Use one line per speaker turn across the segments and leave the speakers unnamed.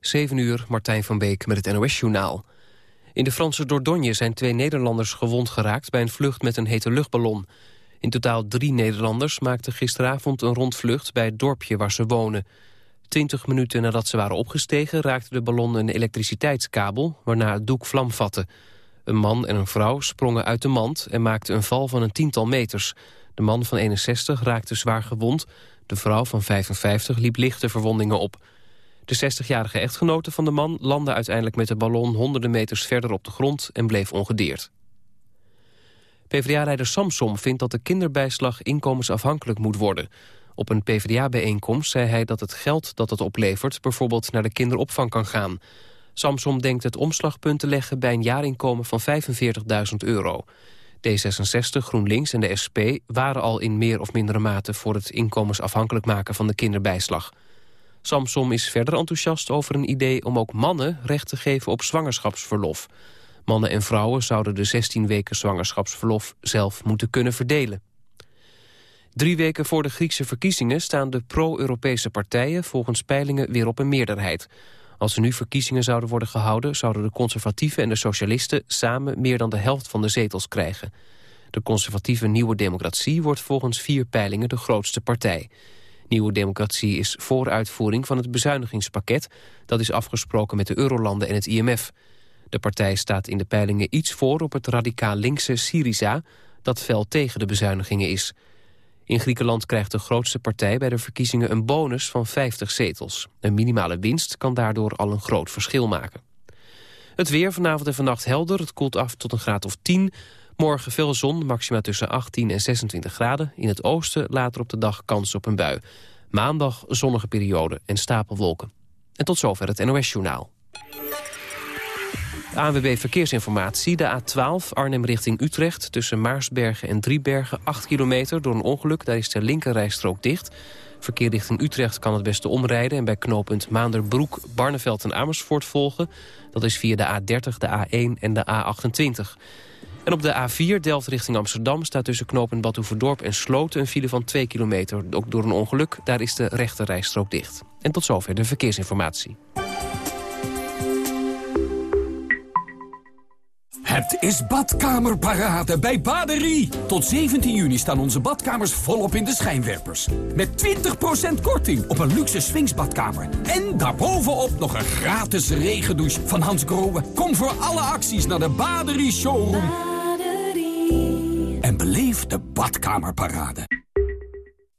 7 uur, Martijn van Beek met het NOS-journaal. In de Franse Dordogne zijn twee Nederlanders gewond geraakt... bij een vlucht met een hete luchtballon. In totaal drie Nederlanders maakten gisteravond een rondvlucht... bij het dorpje waar ze wonen. Twintig minuten nadat ze waren opgestegen... raakte de ballon een elektriciteitskabel... waarna het doek vlam vatte. Een man en een vrouw sprongen uit de mand... en maakten een val van een tiental meters. De man van 61 raakte zwaar gewond. De vrouw van 55 liep lichte verwondingen op... De 60-jarige echtgenote van de man landde uiteindelijk met de ballon honderden meters verder op de grond en bleef ongedeerd. PvdA-leider Samsom vindt dat de kinderbijslag inkomensafhankelijk moet worden. Op een PvdA-bijeenkomst zei hij dat het geld dat het oplevert... bijvoorbeeld naar de kinderopvang kan gaan. Samsom denkt het omslagpunt te leggen bij een jaarinkomen van 45.000 euro. D66, GroenLinks en de SP waren al in meer of mindere mate... voor het inkomensafhankelijk maken van de kinderbijslag. Samsom is verder enthousiast over een idee om ook mannen recht te geven op zwangerschapsverlof. Mannen en vrouwen zouden de 16 weken zwangerschapsverlof zelf moeten kunnen verdelen. Drie weken voor de Griekse verkiezingen staan de pro-Europese partijen volgens peilingen weer op een meerderheid. Als er nu verkiezingen zouden worden gehouden, zouden de conservatieven en de socialisten samen meer dan de helft van de zetels krijgen. De conservatieve Nieuwe Democratie wordt volgens vier peilingen de grootste partij. Nieuwe Democratie is voor uitvoering van het bezuinigingspakket... dat is afgesproken met de Eurolanden en het IMF. De partij staat in de peilingen iets voor op het radicaal linkse Syriza... dat fel tegen de bezuinigingen is. In Griekenland krijgt de grootste partij bij de verkiezingen een bonus van 50 zetels. Een minimale winst kan daardoor al een groot verschil maken. Het weer vanavond en vannacht helder. Het koelt af tot een graad of 10. Morgen veel zon, maxima tussen 18 en 26 graden. In het oosten later op de dag kans op een bui. Maandag zonnige periode en stapelwolken. En tot zover het NOS-journaal. ANWB Verkeersinformatie. De A12 Arnhem richting Utrecht tussen Maarsbergen en Driebergen. 8 kilometer door een ongeluk. Daar is de linkerrijstrook dicht. Verkeer richting Utrecht kan het beste omrijden... en bij knooppunt Maanderbroek, Barneveld en Amersfoort volgen. Dat is via de A30, de A1 en de A28. En op de A4 Delft richting Amsterdam staat tussen knopen Badhoevedorp en Sloten een file van 2 kilometer. Ook door een ongeluk, daar is de rechte rijstrook dicht. En tot zover de verkeersinformatie.
Het is badkamerparade bij Baderie. Tot 17 juni staan onze badkamers volop in de schijnwerpers. Met 20% korting op een luxe swingsbadkamer. En daarbovenop nog een gratis regendouche van Hans Grohe. Kom voor alle acties naar de Baderie Showroom. Beleef de badkamerparade.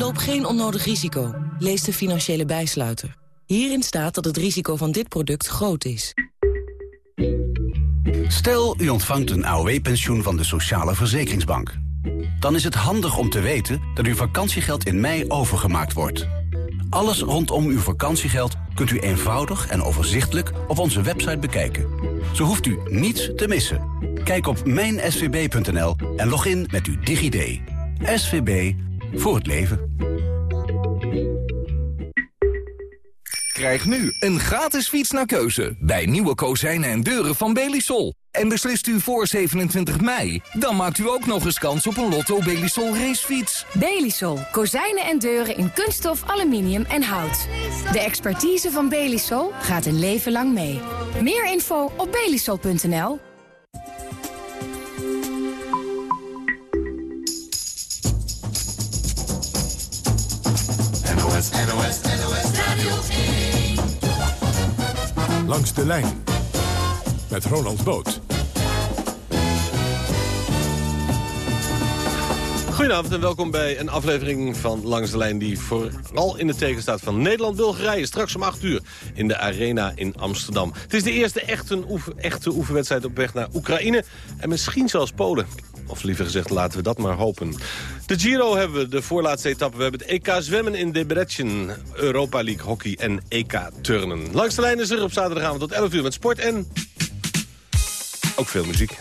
Loop geen onnodig risico. Lees de financiële bijsluiter. Hierin staat dat het risico van dit product groot is.
Stel, u ontvangt een AOW-pensioen van de Sociale Verzekeringsbank. Dan is het handig om te weten dat uw vakantiegeld in mei overgemaakt wordt. Alles rondom uw vakantiegeld kunt u eenvoudig en overzichtelijk op onze website bekijken. Zo hoeft u niets te missen. Kijk op mijnsvb.nl en log in met uw DigiD. SVB voor het leven.
Krijg nu een gratis fiets naar keuze bij nieuwe kozijnen en deuren van Belisol. En beslist u voor 27 mei, dan maakt u ook nog eens kans op een Lotto Belisol racefiets.
Belisol. Kozijnen en deuren in kunststof, aluminium en hout. De expertise van Belisol gaat een leven lang mee. Meer info op belisol.nl.
NOS, NOS, NOS Radio 1. Langs de lijn met Ronald Boot.
Goedenavond en welkom bij een aflevering van Langs de Lijn... die vooral in de teken staat van Nederland-Bulgarije. Straks om 8 uur in de Arena in Amsterdam. Het is de eerste echte, oefen, echte oefenwedstrijd op weg naar Oekraïne. En misschien zelfs Polen.
Of liever gezegd, laten we dat maar hopen. De Giro hebben we, de voorlaatste etappe. We hebben het EK zwemmen in Debrecen, Europa League hockey en EK turnen. Langs de lijn is er op zaterdagavond tot 11 uur met sport en ook veel muziek.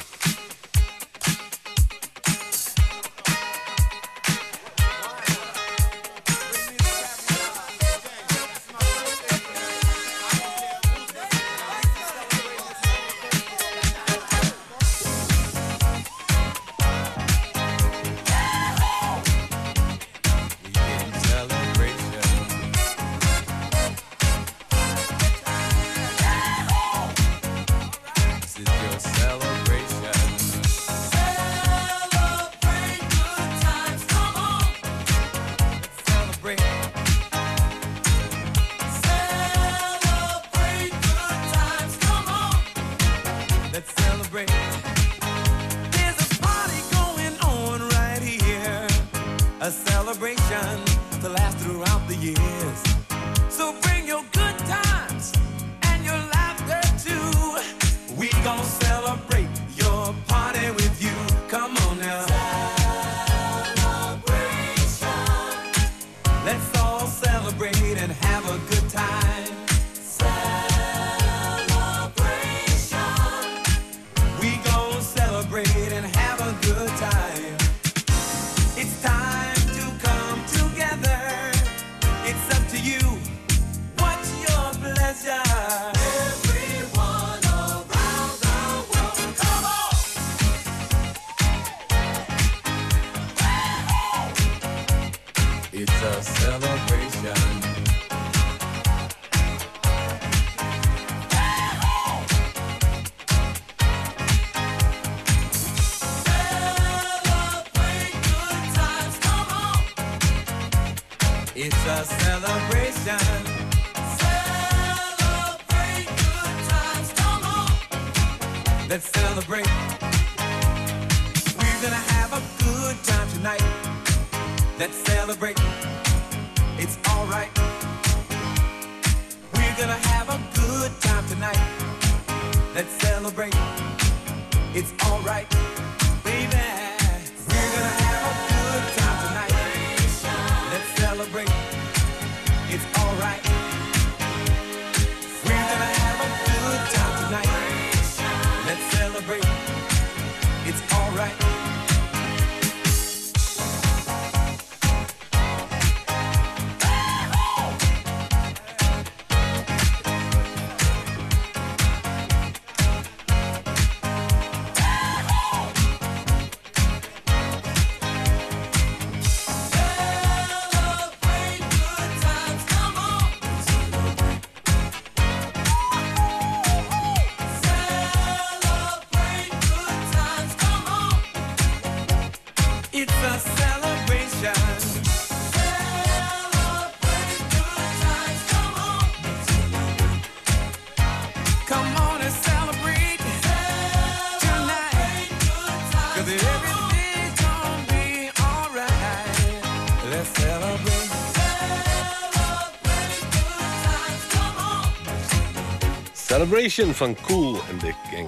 Celebration van Cool en Big Gang.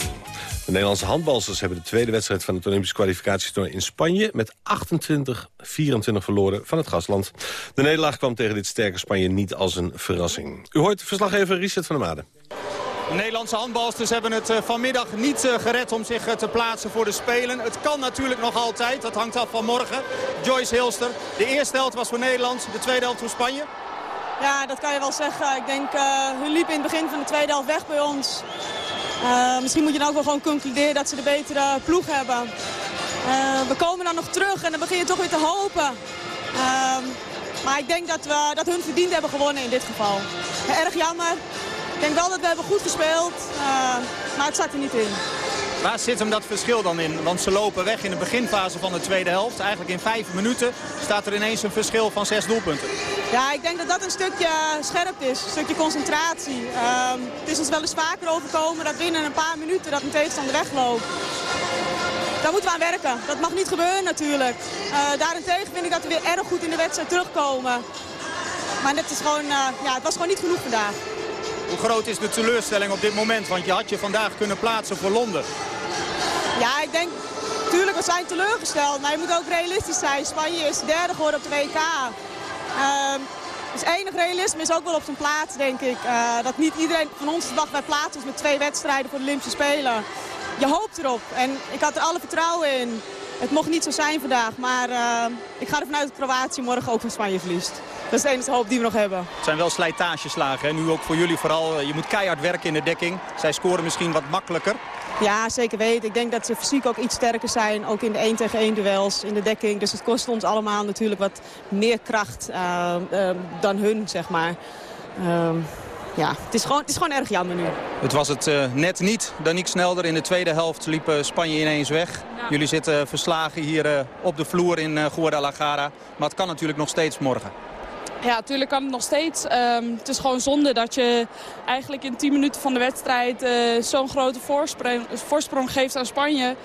De Nederlandse handbalsters hebben de tweede wedstrijd van het Olympische kwalificatietoernooi in Spanje met 28-24 verloren van het gastland. De nederlaag kwam tegen dit sterke Spanje niet als een verrassing. U hoort verslaggever Richard van der Made.
De Nederlandse handbalsters hebben het eh, vanmiddag niet eh, gered om zich eh, te plaatsen voor de Spelen. Het kan natuurlijk nog altijd, dat hangt af van morgen. Joyce Hilster, de eerste helft was voor Nederland, de tweede helft voor Spanje.
Ja, dat kan je wel zeggen. Ik denk, uh, hun liepen in het begin van de tweede helft weg bij ons. Uh, misschien moet je dan ook wel gewoon concluderen dat ze de betere ploeg hebben. Uh, we komen dan nog terug en dan begin je toch weer te hopen. Ehm, maar ik denk dat, we, dat hun verdiend hebben gewonnen in dit geval. erg jammer. Ik denk wel dat we hebben goed gespeeld, maar het zat er niet in.
Waar zit hem dat verschil dan in? Want ze lopen weg in de beginfase van de tweede helft. Eigenlijk in vijf minuten staat er ineens een verschil van zes doelpunten.
Ja, ik denk dat dat een stukje scherp is. Een stukje concentratie. Ehm, het is ons wel eens vaker overkomen dat binnen een paar minuten dat een tegenstander wegloopt. Daar moeten we aan werken. Dat mag niet gebeuren natuurlijk. Uh, daarentegen vind ik dat we weer erg goed in de wedstrijd terugkomen. Maar het, is gewoon, uh, ja, het was gewoon niet genoeg vandaag.
Hoe groot is de teleurstelling op dit moment? Want je had je vandaag kunnen plaatsen voor Londen.
Ja, ik denk Tuurlijk, we zijn teleurgesteld, maar je moet ook realistisch zijn. Spanje is derde geworden op de WK. Ehm, dus enig realisme is ook wel op zijn plaats, denk ik. Uh, dat niet iedereen van ons dag bij plaats is met twee wedstrijden voor de Olympische Spelen. Je hoopt erop en ik had er alle vertrouwen in. Het mocht niet zo zijn vandaag, maar uh, ik ga ervan uit dat Kroatië morgen ook van Spanje verliest. Dat is de enige hoop die we nog hebben.
Het zijn wel slijtageslagen, hè? nu ook voor jullie vooral. Je moet keihard werken in de dekking. Zij scoren misschien wat makkelijker.
Ja, zeker weten. Ik denk dat ze fysiek ook iets sterker zijn. Ook in de 1 tegen 1 duels, in de dekking. Dus het kost ons allemaal natuurlijk wat meer kracht uh, uh, dan hun, zeg maar. Uh, ja, het is, gewoon, het is gewoon erg jammer nu.
Het was het uh, net niet. Danique Snelder in de tweede helft liep uh, Spanje ineens weg. Ja. Jullie zitten verslagen hier uh, op de vloer in uh, Guadalajara. Maar het kan natuurlijk nog steeds morgen.
Ja, natuurlijk kan het nog steeds. Um, het is gewoon zonde dat je eigenlijk in 10 minuten van de wedstrijd uh, zo'n grote voorsprong, voorsprong, geeft aan Spanje.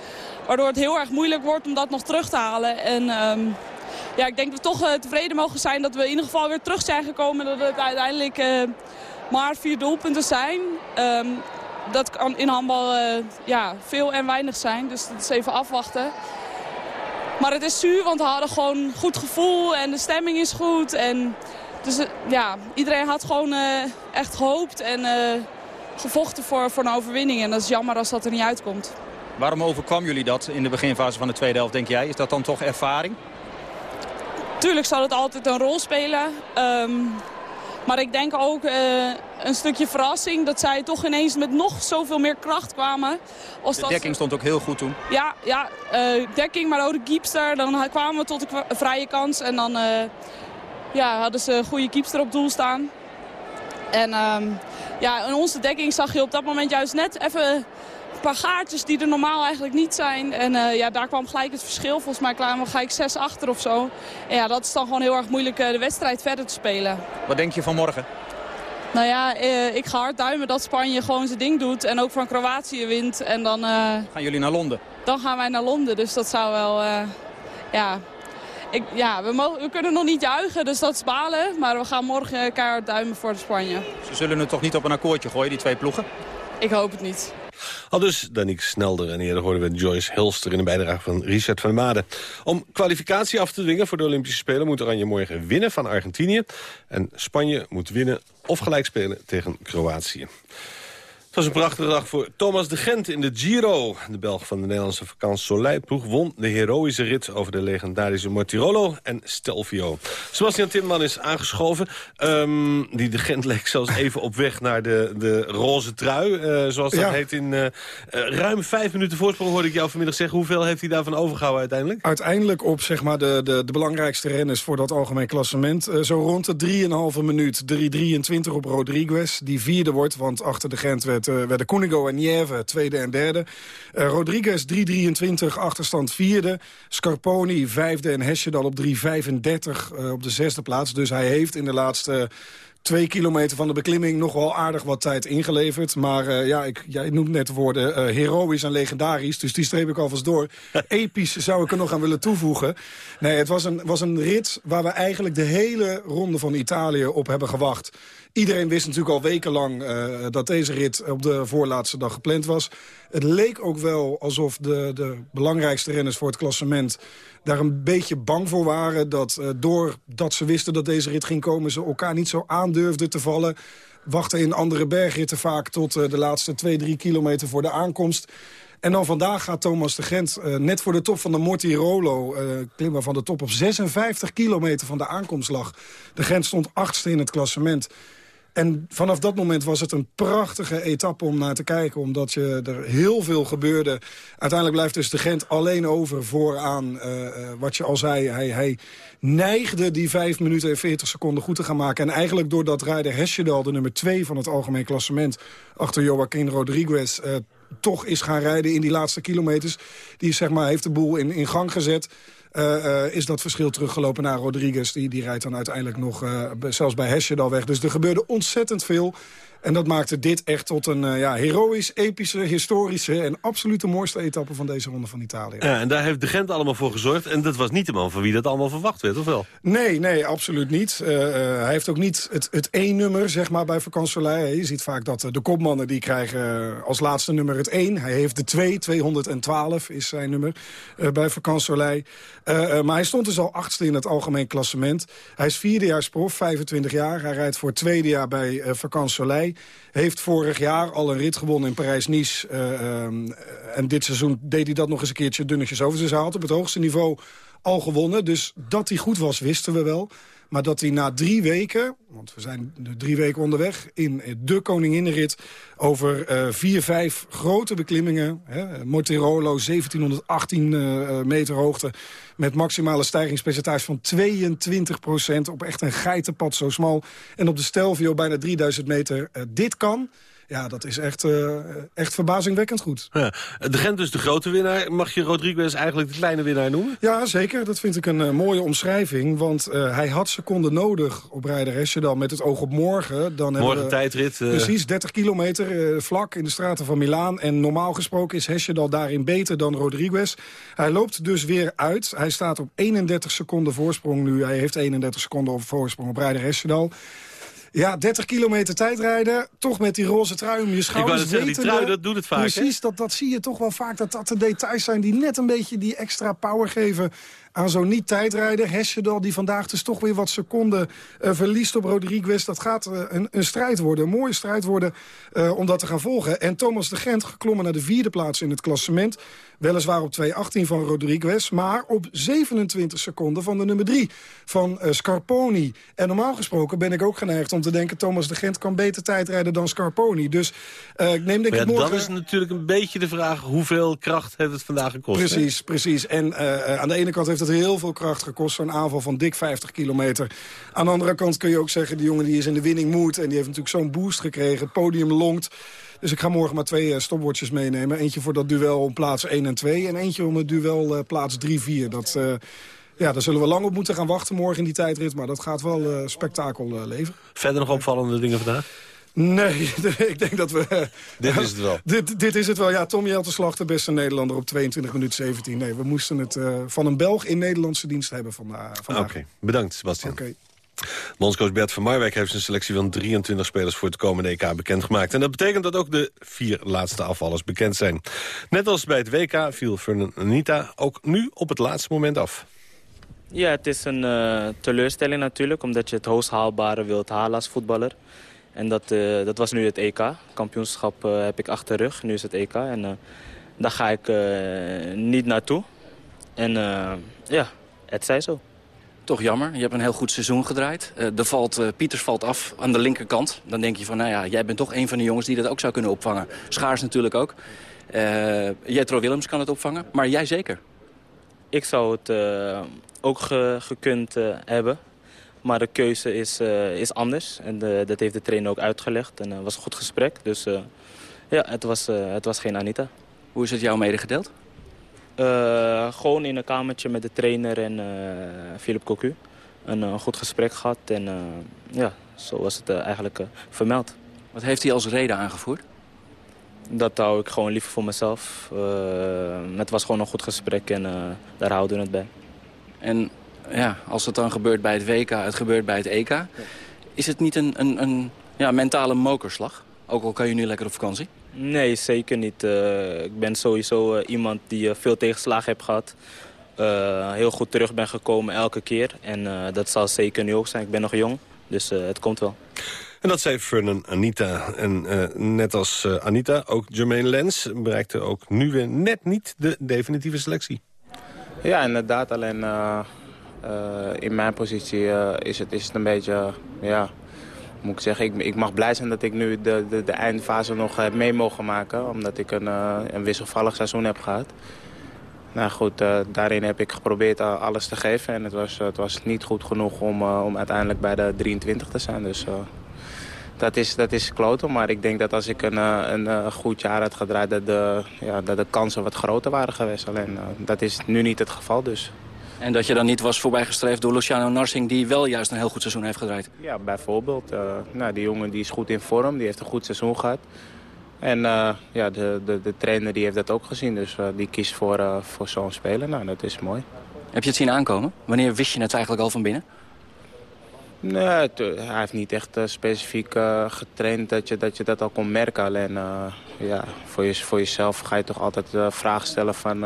Waardoor het heel erg moeilijk wordt om dat nog terug te halen. En um, ja, ik denk dat we toch uh, tevreden mogen zijn dat we in ieder geval weer terug zijn gekomen. Dat het uiteindelijk uh, maar vier doelpunten zijn. Um, dat kan in handbal ja, veel en weinig zijn. Dus dat is even afwachten. Maar het is zuur, want we hadden gewoon een goed gevoel en de stemming is goed. En dus ja, iedereen had gewoon uh, echt gehoopt en uh, gevochten voor, voor een overwinning. En dat is jammer als dat er niet uitkomt.
Waarom overkwam jullie dat in de beginfase van de tweede helft, denk jij? Is dat dan toch ervaring?
Tuurlijk zal het altijd een rol spelen. Um, maar ik denk ook uh, een stukje verrassing dat zij toch ineens met nog zoveel meer kracht kwamen.
Als de dekking stond ook heel goed toen.
Ja, ja uh, dekking, maar ook de keepster. Dan kwamen we tot de vrije kans en dan uh, ja, hadden ze een goede keepster op doel staan. En um, ja, in onze dekking zag je op dat moment juist net even een paar gaatjes die er normaal eigenlijk niet zijn. En uh, ja, daar kwam gelijk het verschil. Volgens mij kwamen we gelijk 6 achter of zo. En ja, dat is dan gewoon heel erg moeilijk uh, de wedstrijd verder te spelen.
Wat denk je van morgen?
Nou ja, uh, ik ga hard duimen dat Spanje gewoon zijn ding doet. En ook van Kroatië wint. En dan,
Gaan jullie naar Londen?
Dan gaan wij naar Londen. Dus dat zou wel... ja, ik, ja, we, mogen, we, kunnen nog niet juichen, dus dat is balen. Maar we gaan morgen keihard duimen voor de Spanje.
Ze zullen het toch niet op een akkoordje gooien, die twee ploegen?
Ik hoop het niet.
Al dus Danique Snelder en eerder hoorden we Joyce Hilster... in een bijdrage van Richard van Maden. Om kwalificatie af te dwingen voor de Olympische Spelen... moet Oranje morgen winnen van Argentinië. En Spanje moet winnen of gelijk spelen tegen Kroatië. Het was een prachtige dag voor Thomas de Gent in de Giro. De Belg van de Nederlandse vakantie Soleil-ploeg won de heroïsche rit... over de legendarische Mortirolo en Stelvio. Sebastian Timman is aangeschoven. Um, die de Gent leek zelfs even op weg naar de, de roze trui, uh, zoals dat ja. heet. In uh, uh, ruim vijf minuten voorsprong hoorde ik jou vanmiddag zeggen. Hoeveel heeft hij daarvan overgehouden uiteindelijk?
Uiteindelijk op zeg maar, de, de, de belangrijkste renners voor dat algemeen klassement. zo rond de 3,5 minuut, 3,23 op Rodriguez. Die vierde wordt, want achter de Gent werd uh, werden Koenigo en Nieve tweede en derde. Uh, Rodriguez 3.23, achterstand vierde. Scarponi vijfde en Hesjedal op 3.35 uh, op de zesde plaats. Dus hij heeft in de laatste twee kilometer van de beklimming nog wel aardig wat tijd ingeleverd. Maar uh, ja, ik, jij noemt net de woorden uh, heroïs en legendarisch. Dus die streep ik alvast door. Episch zou ik er nog aan willen toevoegen. Nee, het was een, was een rit waar we eigenlijk de hele ronde van Italië op hebben gewacht. Iedereen wist natuurlijk al wekenlang uh, dat deze rit op de voorlaatste dag gepland was. Het leek ook wel alsof de, de belangrijkste renners voor het klassement daar een beetje bang voor waren. Dat uh, doordat ze wisten dat deze rit ging komen... ze elkaar niet zo aandurfden te vallen. Wachten in andere bergritten vaak tot uh, de laatste twee, drie kilometer voor de aankomst. En dan vandaag gaat Thomas de Gent net voor de top van de Mortirolo... Uh, klimmen van de top op 56 kilometer van de aankomst lag. De Gent stond achtste in het klassement. En vanaf dat moment was het een prachtige etappe om naar te kijken. Omdat je, er heel veel gebeurde. Uiteindelijk blijft dus de Gent alleen over vooraan. Uh, wat je al zei, hij, hij neigde die 5 minuten en 40 seconden goed te gaan maken. En eigenlijk doordat rijder Hesjedal, de nummer 2 van het algemeen klassement... achter Joaquin Rodriguez, uh, toch is gaan rijden in die laatste kilometers. Die zeg maar, heeft de boel in, in gang gezet. Is dat verschil teruggelopen naar Rodriguez. Die, die rijdt dan uiteindelijk nog zelfs bij Hesjedal weg. Dus er gebeurde ontzettend veel. En dat maakte dit echt tot een uh, ja, heroïs, epische, historische... en absoluut de mooiste etappe van deze ronde van Italië.
Ja, en daar heeft de Gent allemaal voor gezorgd. En dat was niet de man van wie dat allemaal verwacht werd, of wel?
Nee, nee, absoluut niet. Uh, hij heeft ook niet het, het één-nummer, zeg maar, bij Vacansoleil. Je ziet vaak dat de kopmannen die krijgen als laatste nummer het één. Hij heeft de twee, 212 is zijn nummer uh, bij Vacansoleil. maar hij stond dus al achtste in het algemeen klassement. Hij is vierdejaars prof, 25 jaar. Hij rijdt voor het tweede jaar bij uh, Heeft vorig jaar al een rit gewonnen in Parijs-Nice. Uh, en dit seizoen deed hij dat nog eens een keertje dunnetjes over. Dus hij op het hoogste niveau al gewonnen. Dus dat hij goed was, wisten we wel. Maar dat hij na drie weken, want we zijn drie weken onderweg... in de Koninginnenrit over uh, vier, vijf grote beklimmingen... Hè, Mortirolo, 1718 uh, meter hoogte... met maximale stijgingspercentage van 22 procent... op echt een geitenpad zo smal. En op de Stelvio bijna 3000 meter. Uh, dit kan... Ja, dat is echt, uh, echt verbazingwekkend goed.
Ja. De Gent dus de grote winnaar. Mag je Rodriguez eigenlijk de kleine winnaar noemen?
Ja, zeker. Dat vind ik een uh, mooie omschrijving. Want uh, hij had seconden nodig op rijder dan met het oog op morgen. Dan
morgen we, tijdrit.
Precies, 30 kilometer vlak in de straten van Milaan. En normaal gesproken is Hesjedal daarin beter dan Rodriguez. Hij loopt dus weer uit. Hij staat op 31 seconden voorsprong nu. Hij heeft 31 seconden op voorsprong op rijder Hesjedal. Ja, 30 kilometer tijdrijden. Toch met die roze trui om je schouders.
Ik zeggen, die trui, dat doet het vaak.
Precies, dat, dat zie je toch wel vaak. Dat dat de details zijn die net een beetje die extra power geven aan zo'n niet-tijdrijder. Hesjedal, die vandaag dus toch weer wat seconden uh, verliest op Rodriguez. Dat gaat uh, een, een, strijd worden, een mooie strijd worden uh, om dat te gaan volgen. En Thomas de Gent geklommen naar de vierde plaats in het klassement. Weliswaar op 2.18 van Rodriguez, maar op 27 seconden van de nummer 3 van Scarponi. En normaal gesproken ben ik ook geneigd om te denken... Thomas de Gent kan beter tijdrijden dan Scarponi. Dus ik neem denk
ja,
ik morgen...
Dan is natuurlijk een beetje de vraag hoeveel kracht heeft het vandaag gekost.
Precies, precies. En aan de ene kant heeft het heel veel kracht gekost. Zo'n aanval van dik 50 kilometer. Aan de andere kant kun je ook zeggen... die jongen die is in de winning mood. En die heeft natuurlijk zo'n boost gekregen. Het podium longt. Dus ik ga morgen maar twee uh, stopwatches meenemen. Eentje voor dat duel om plaats 1 en 2. En eentje om het duel uh, plaats 3-4. Dat... Uh, ja, daar zullen we lang op moeten gaan wachten morgen in die tijdrit. Maar dat gaat wel uh, spektakel uh, leveren.
Verder nog opvallende dingen vandaag?
Nee, ik denk dat we...
dit is het wel.
Dit, dit is het wel. Ja, Tom Jelterslag, de beste Nederlander op 22 minuten 17. Nee, we moesten het uh, van een Belg in Nederlandse dienst hebben vandaag.
Oké, okay. bedankt Sebastian. Oké. Okay. Bondscoach Bert van Marwijk heeft zijn selectie van 23 spelers voor het komende EK bekendgemaakt. En dat betekent dat ook de vier laatste afvallers bekend zijn. Net als bij het WK viel Fernand Anita ook nu op het laatste moment af.
Ja, het is een uh, teleurstelling natuurlijk, omdat je het hoogst haalbare wilt halen als voetballer. En dat, uh, dat was nu het EK. Kampioenschap uh, heb ik achter de rug. Nu is het EK. En uh, daar ga ik niet naartoe. En ja, het zij zo.
Toch jammer. Je hebt een heel goed seizoen gedraaid. er valt, Pieters valt af aan de linkerkant. Dan denk je van, nou ja, jij bent toch een van de jongens die dat ook zou kunnen opvangen. Schaars natuurlijk ook. Jetro Willems kan het opvangen. Maar jij zeker?
Ik zou het ook ge gekund hebben. Maar de keuze is, uh, is anders. En de, dat heeft de trainer ook uitgelegd. En het uh, was een goed gesprek. Dus uh, ja, het was, het was geen Anita.
Hoe is het jou medegedeeld?
gewoon in een kamertje met de trainer en Philip Cocu. Een goed gesprek gehad. En ja, zo was het eigenlijk vermeld.
Wat heeft hij als reden aangevoerd?
Dat hou ik gewoon liever voor mezelf. het was gewoon een goed gesprek en daar houden we het bij.
En ja, als het dan gebeurt bij het WK, het gebeurt bij het EK... is het niet een, een, een ja, mentale mokerslag? Ook al kan je nu lekker op vakantie?
Nee, zeker niet. Uh, ik ben sowieso uh, iemand die uh, veel tegenslagen heeft gehad. heel goed terug ben gekomen elke keer. En dat zal zeker nu ook zijn. Ik ben nog jong, dus het komt wel.
En dat zei Vernon Anita. En net als Anita, ook Jermaine Lens bereikte ook nu weer net niet de definitieve selectie.
Ja, inderdaad. Alleen uh, in mijn positie uh, is, het, is het een beetje, ja, moet ik zeggen, ik, ik mag blij zijn dat ik nu de, de, de eindfase nog heb mee mogen maken. Omdat ik een, uh, een wisselvallig seizoen heb gehad. Nou goed, daarin heb ik geprobeerd alles te geven. En het was, het was niet goed genoeg om, om uiteindelijk bij de 23 te zijn. Dus dat is, dat is kloten. Maar ik denk dat als ik een, een, goed jaar had gedraaid... Dat de, ja, dat de kansen wat groter waren geweest. Alleen dat is nu niet het geval dus.
En dat je dan niet was voorbijgestreefd door Luciano Narsing... die wel juist een heel goed seizoen heeft gedraaid.
Ja, bijvoorbeeld. Uh, nou, die jongen die is goed in vorm, die heeft een goed seizoen gehad. En uh, ja, de, de, de, trainer die heeft dat ook gezien, dus uh, die kiest voor, voor zo'n speler. Nou, dat is mooi.
Heb je het zien aankomen? Wanneer wist je het eigenlijk al van binnen?
Nee, hij heeft niet echt specifiek getraind dat je, dat je dat al kon merken. Alleen ja, voor, je, voor jezelf ga je toch altijd vragen stellen van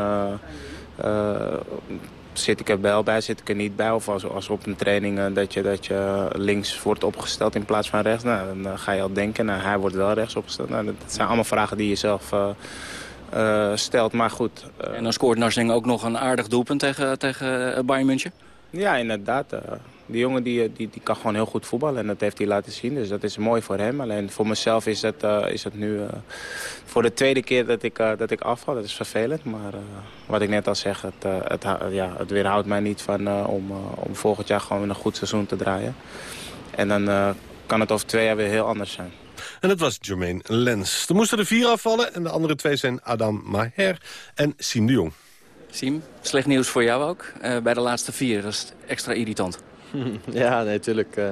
zit ik er wel bij, zit ik er niet bij. Of als, als op een training uh, dat, je, dat je links wordt opgesteld in plaats van rechts. Nou, dan uh, ga je al denken, nou, hij wordt wel rechts opgesteld. Nou, dat zijn allemaal vragen die je zelf uh, stelt, maar goed.
en dan scoort Narsing ook nog een aardig doelpunt tegen, tegen Bayern München?
Ja, inderdaad. Die jongen die, die, die kan gewoon heel goed voetballen en dat heeft hij laten zien. Dus dat is mooi voor hem. Alleen voor mezelf is dat, uh, is dat nu uh, voor de tweede keer dat ik, uh, dat ik afval. Dat is vervelend. Maar wat ik net al zeg, het, het, ja, het weerhoudt mij niet van om, om volgend jaar gewoon een goed seizoen te draaien. En dan kan het over twee jaar weer heel anders zijn.
En dat was Jermaine Lens. Er moesten er vier afvallen en de andere twee zijn Adam Maher en Siem de Jong.
Siem, slecht nieuws voor jou ook. bij de laatste vier, dat is extra irritant.
ja, nee, tuurlijk. Uh,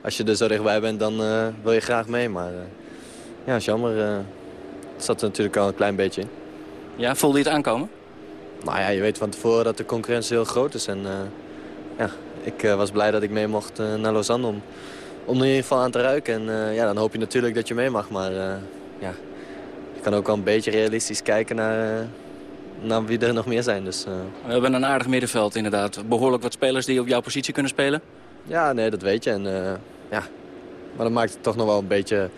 als je er zo dichtbij bent, dan uh, wil je graag mee. Maar uh, ja, is jammer. het zat er natuurlijk al een klein beetje in.
Ja, voelde je het aankomen?
Nou ja, je weet van tevoren dat de concurrentie heel groot is. En ja, ik was blij dat ik mee mocht naar Lausanne om, om er in ieder geval aan te ruiken. En ja, dan hoop je natuurlijk dat je mee mag. Maar ja, je kan ook wel een beetje realistisch kijken naar nou, wie er nog meer zijn. Dus, uh...
We hebben een aardig middenveld inderdaad. Behoorlijk wat spelers die op jouw positie kunnen spelen?
Ja, nee, dat weet je. En, uh, ja. Maar dat maakt het toch nog wel een beetje,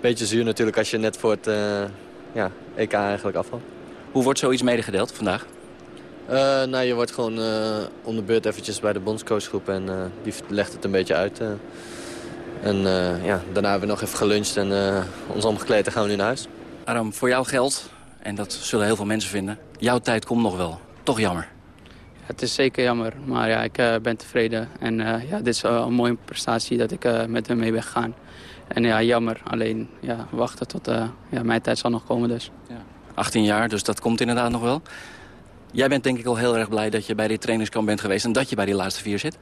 beetje zuur natuurlijk als je net voor het uh, ja, EK eigenlijk afvalt.
Hoe wordt zoiets medegedeeld vandaag?
nou, je wordt gewoon om de beurt eventjes bij de bondscoachgroep en die legt het een beetje uit. en ja, daarna hebben we nog even geluncht en ons omgekleed en gaan we nu naar huis.
Aram, voor jou geld en dat zullen heel veel mensen vinden. Jouw tijd komt nog wel. Toch jammer.
het is zeker jammer, maar ja, ik uh, ben tevreden. En uh, ja, dit is een mooie prestatie dat ik uh, met hem mee ben gegaan. En ja, jammer. Alleen ja, wachten tot ja, mijn tijd zal nog komen dus. Ja.
18 jaar, dus dat komt inderdaad nog wel. Jij bent denk ik al heel erg blij dat je bij dit trainingskamp bent geweest... en dat je bij die laatste vier zit?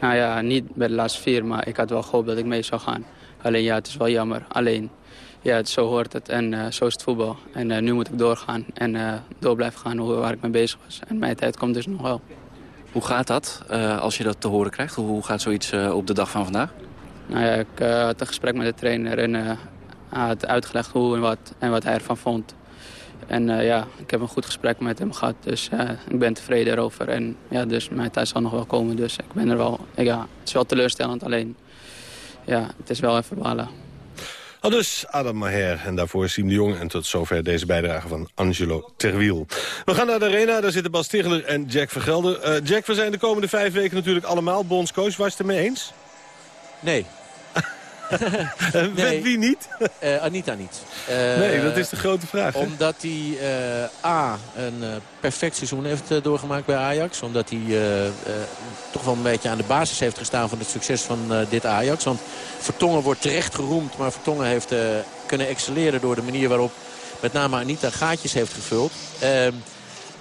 Nou ja, niet bij de laatste vier, maar ik had wel gehoopt dat ik mee zou gaan. Alleen ja, het is wel jammer. Alleen ja, zo hoort het en uh, zo is het voetbal. En uh, nu moet ik doorgaan en uh, door blijven gaan hoe, waar ik mee bezig was. En mijn tijd komt dus nog wel.
Hoe gaat dat als je dat te horen krijgt? Hoe, hoe gaat zoiets op de dag van vandaag?
Nou ja, ik had een gesprek met de trainer en hij had uitgelegd hoe en wat en wat hij ervan vond. En ja, ik heb een goed gesprek met hem gehad, dus ik ben tevreden erover. En ja, dus mijn tijd zal nog wel komen, dus ik ben er wel... Ja, het is wel teleurstellend, alleen ja, het is wel even balen.
Al dus Adam Maher en daarvoor Siem de Jong. En tot zover deze bijdrage van Angelo Terwiel. We gaan naar de arena, daar zitten Bas Stigler en Jack Vergelder. Uh, Jack, we zijn de komende vijf weken natuurlijk allemaal bondscoach. Was je het ermee eens?
Nee.
nee. Met wie niet?
Uh, Anita niet.
Uh, nee, dat is de grote vraag.
Omdat hij uh, A, een perfect seizoen heeft doorgemaakt bij Ajax. Omdat hij toch wel een beetje aan de basis heeft gestaan van het succes van dit Ajax. Want Vertongen wordt terecht geroemd. Maar Vertongen heeft kunnen excelleren door de manier waarop met name Anita gaatjes heeft gevuld.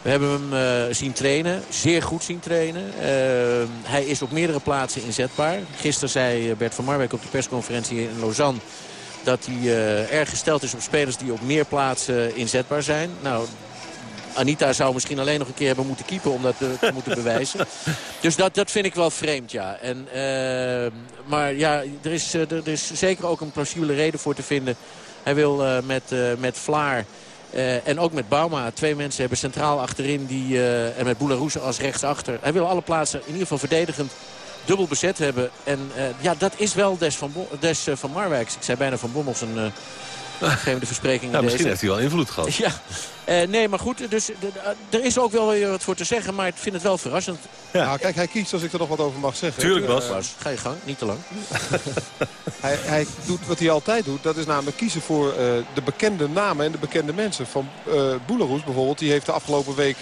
We hebben hem uh, zien trainen, zeer goed zien trainen. Uh, hij is op meerdere plaatsen inzetbaar. Gisteren zei eh, Bert van Marwijk op de persconferentie in Lausanne... dat hij uh, erg gesteld is op spelers die op meer plaatsen inzetbaar zijn. Nou, Anita zou misschien alleen nog een keer hebben moeten keepen om dat te moeten bewijzen. Dus dat, dat vind ik wel vreemd, ja. En, maar ja, er is, er is zeker ook een plausibele reden voor te vinden. Hij wil met, met Vlaar uh, en ook met Bauma. Twee mensen hebben centraal achterin. Die, uh, en met Boularoes als rechtsachter. Hij wil alle plaatsen in ieder geval verdedigend dubbel bezet hebben. En uh, ja, dat is wel Des van, Des, van Marwijks. Ik zei bijna van Bommels een vreemde verspreking.
Ja, misschien heeft hij wel invloed gehad.
Ja, uh, nee, maar goed, dus er is ook wel weer wat voor te zeggen, maar ik vind het wel verrassend.
Ja. Nou, kijk, hij kiest als ik er nog wat over mag zeggen.
Tuurlijk, Bas.
Uh, ga je gang, niet te lang.
hij, hij, doet wat hij altijd doet, dat is namelijk kiezen voor uh, de bekende namen en de bekende mensen. Van uh, Boeleroes bijvoorbeeld, die heeft de afgelopen week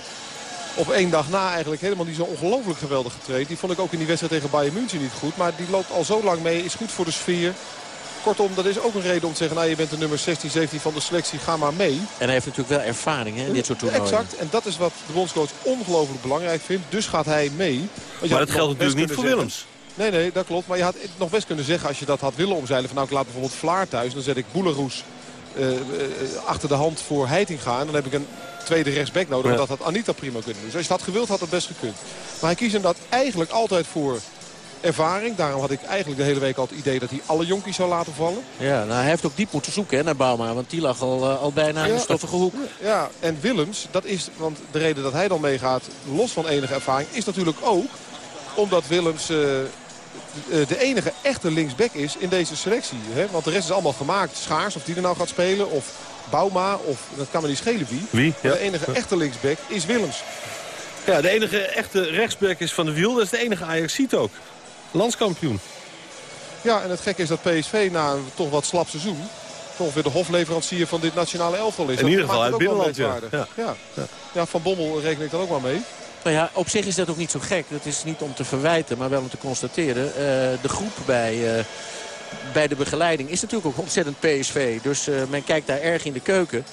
op één dag na eigenlijk helemaal niet zo ongelooflijk geweldig getraind. Die vond ik ook in die wedstrijd tegen Bayern München niet goed. Maar die loopt al zo lang mee, is goed voor de sfeer. Kortom, dat is ook een reden om te zeggen... nou, je bent de nummer 16, 17 van de selectie, ga maar mee.
En hij heeft natuurlijk wel ervaring hè, in dit soort toernooien.
Exact, en dat is wat de bondscoach ongelooflijk belangrijk vindt. Dus gaat hij mee.
Maar dat geldt natuurlijk niet voor Willems.
zeggen- Nee, nee, dat klopt. Maar je had het nog best kunnen zeggen als je dat had willen omzeilen. Van nou, ik laat bijvoorbeeld Vlaar thuis. Dan zet ik Boeleroes eh, eh, achter de hand voor Heitinga. En dan heb ik een tweede rechtsback nodig.
Ja.
Dat had Anita prima kunnen doen. Dus als je had gewild, had het best gekund. Maar hij kiest inderdaad eigenlijk altijd voor ervaring. Daarom had ik eigenlijk de hele week al het idee dat hij alle jonkies zou laten vallen.
Ja, nou, hij heeft ook diep moeten zoeken hè, naar Bauma. Want die lag al, eh, al bijna in de stoffige hoek.
Ja, en Willems, dat is, want de reden dat hij dan meegaat, los van enige ervaring, is natuurlijk ook omdat Willems eh, eh, de enige echte linksback is in deze selectie. Hè? Want de rest is allemaal gemaakt. Schaars, of die er nou gaat spelen, of Bauma, of dat kan me niet schelen wie.
Wie?
Maar
Ja.
De enige echte linksback is Willems.
Ja, de enige echte rechtsback is Van de Wiel. Dat is de enige Ajax-ziet ook. Landskampioen.
Ja, en het gekke is dat PSV na een toch wat slap seizoen... toch weer de hofleverancier van dit nationale elftal is.
In ieder geval uit binnenland, ja.
Ja. Ja. Van Bommel reken ik dan ook wel mee.
Nou ja, op zich is dat ook niet zo gek. Dat is niet om te verwijten, maar wel om te constateren. Eh, de groep bij, eh, bij de begeleiding is natuurlijk ook ontzettend PSV. Dus eh, men kijkt daar erg in de keuken.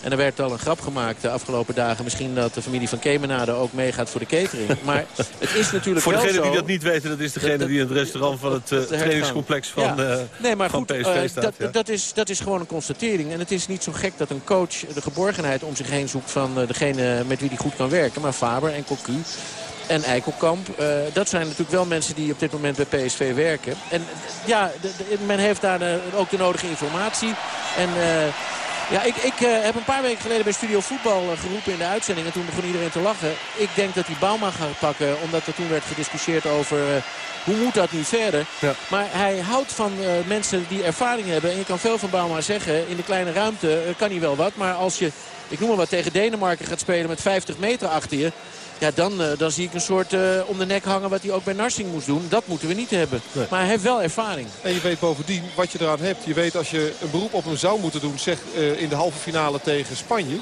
En er werd al een grap gemaakt de afgelopen dagen. Misschien dat de familie van Kemenade ook meegaat voor de catering. Maar het is natuurlijk
Voor degenen die dat niet weten, dat is degene
Dat-
die in het restaurant van het eh, trainingscomplex van,
Ja.
eh,
nee, maar
van
goed,
PSV
eh, dat,
ja.
dat, is, dat is gewoon een constatering. En het is niet zo gek dat een coach de geborgenheid om zich heen zoekt... van degene met wie hij goed kan werken. Maar Faber en Cocu en Eikelkamp, dat zijn natuurlijk wel mensen die op dit moment bij PSV werken. En ja, de- de- men heeft daar de- ook de nodige informatie. En... ja, ik, ik eh, heb een paar weken geleden bij Studio Voetbal eh, geroepen in de uitzending. En toen begon iedereen te lachen. Ik denk dat hij Bauma gaat pakken. Omdat er toen werd gediscussieerd over eh, hoe moet dat nu verder. Maar hij houdt van eh, mensen die ervaring hebben. En je kan veel van Bauma zeggen. In de kleine ruimte eh, kan hij wel wat. Maar als je, ik noem maar wat, tegen Denemarken gaat spelen met 50 meter achter je. Ja, dan, eh, dan zie ik een soort om de nek hangen wat hij ook bij Narsing moest doen. Dat moeten we niet hebben. Maar hij heeft wel ervaring.
En je weet bovendien wat je eraan hebt. Je weet als je een beroep op hem zou moeten doen, zeg in de halve finale tegen Spanje.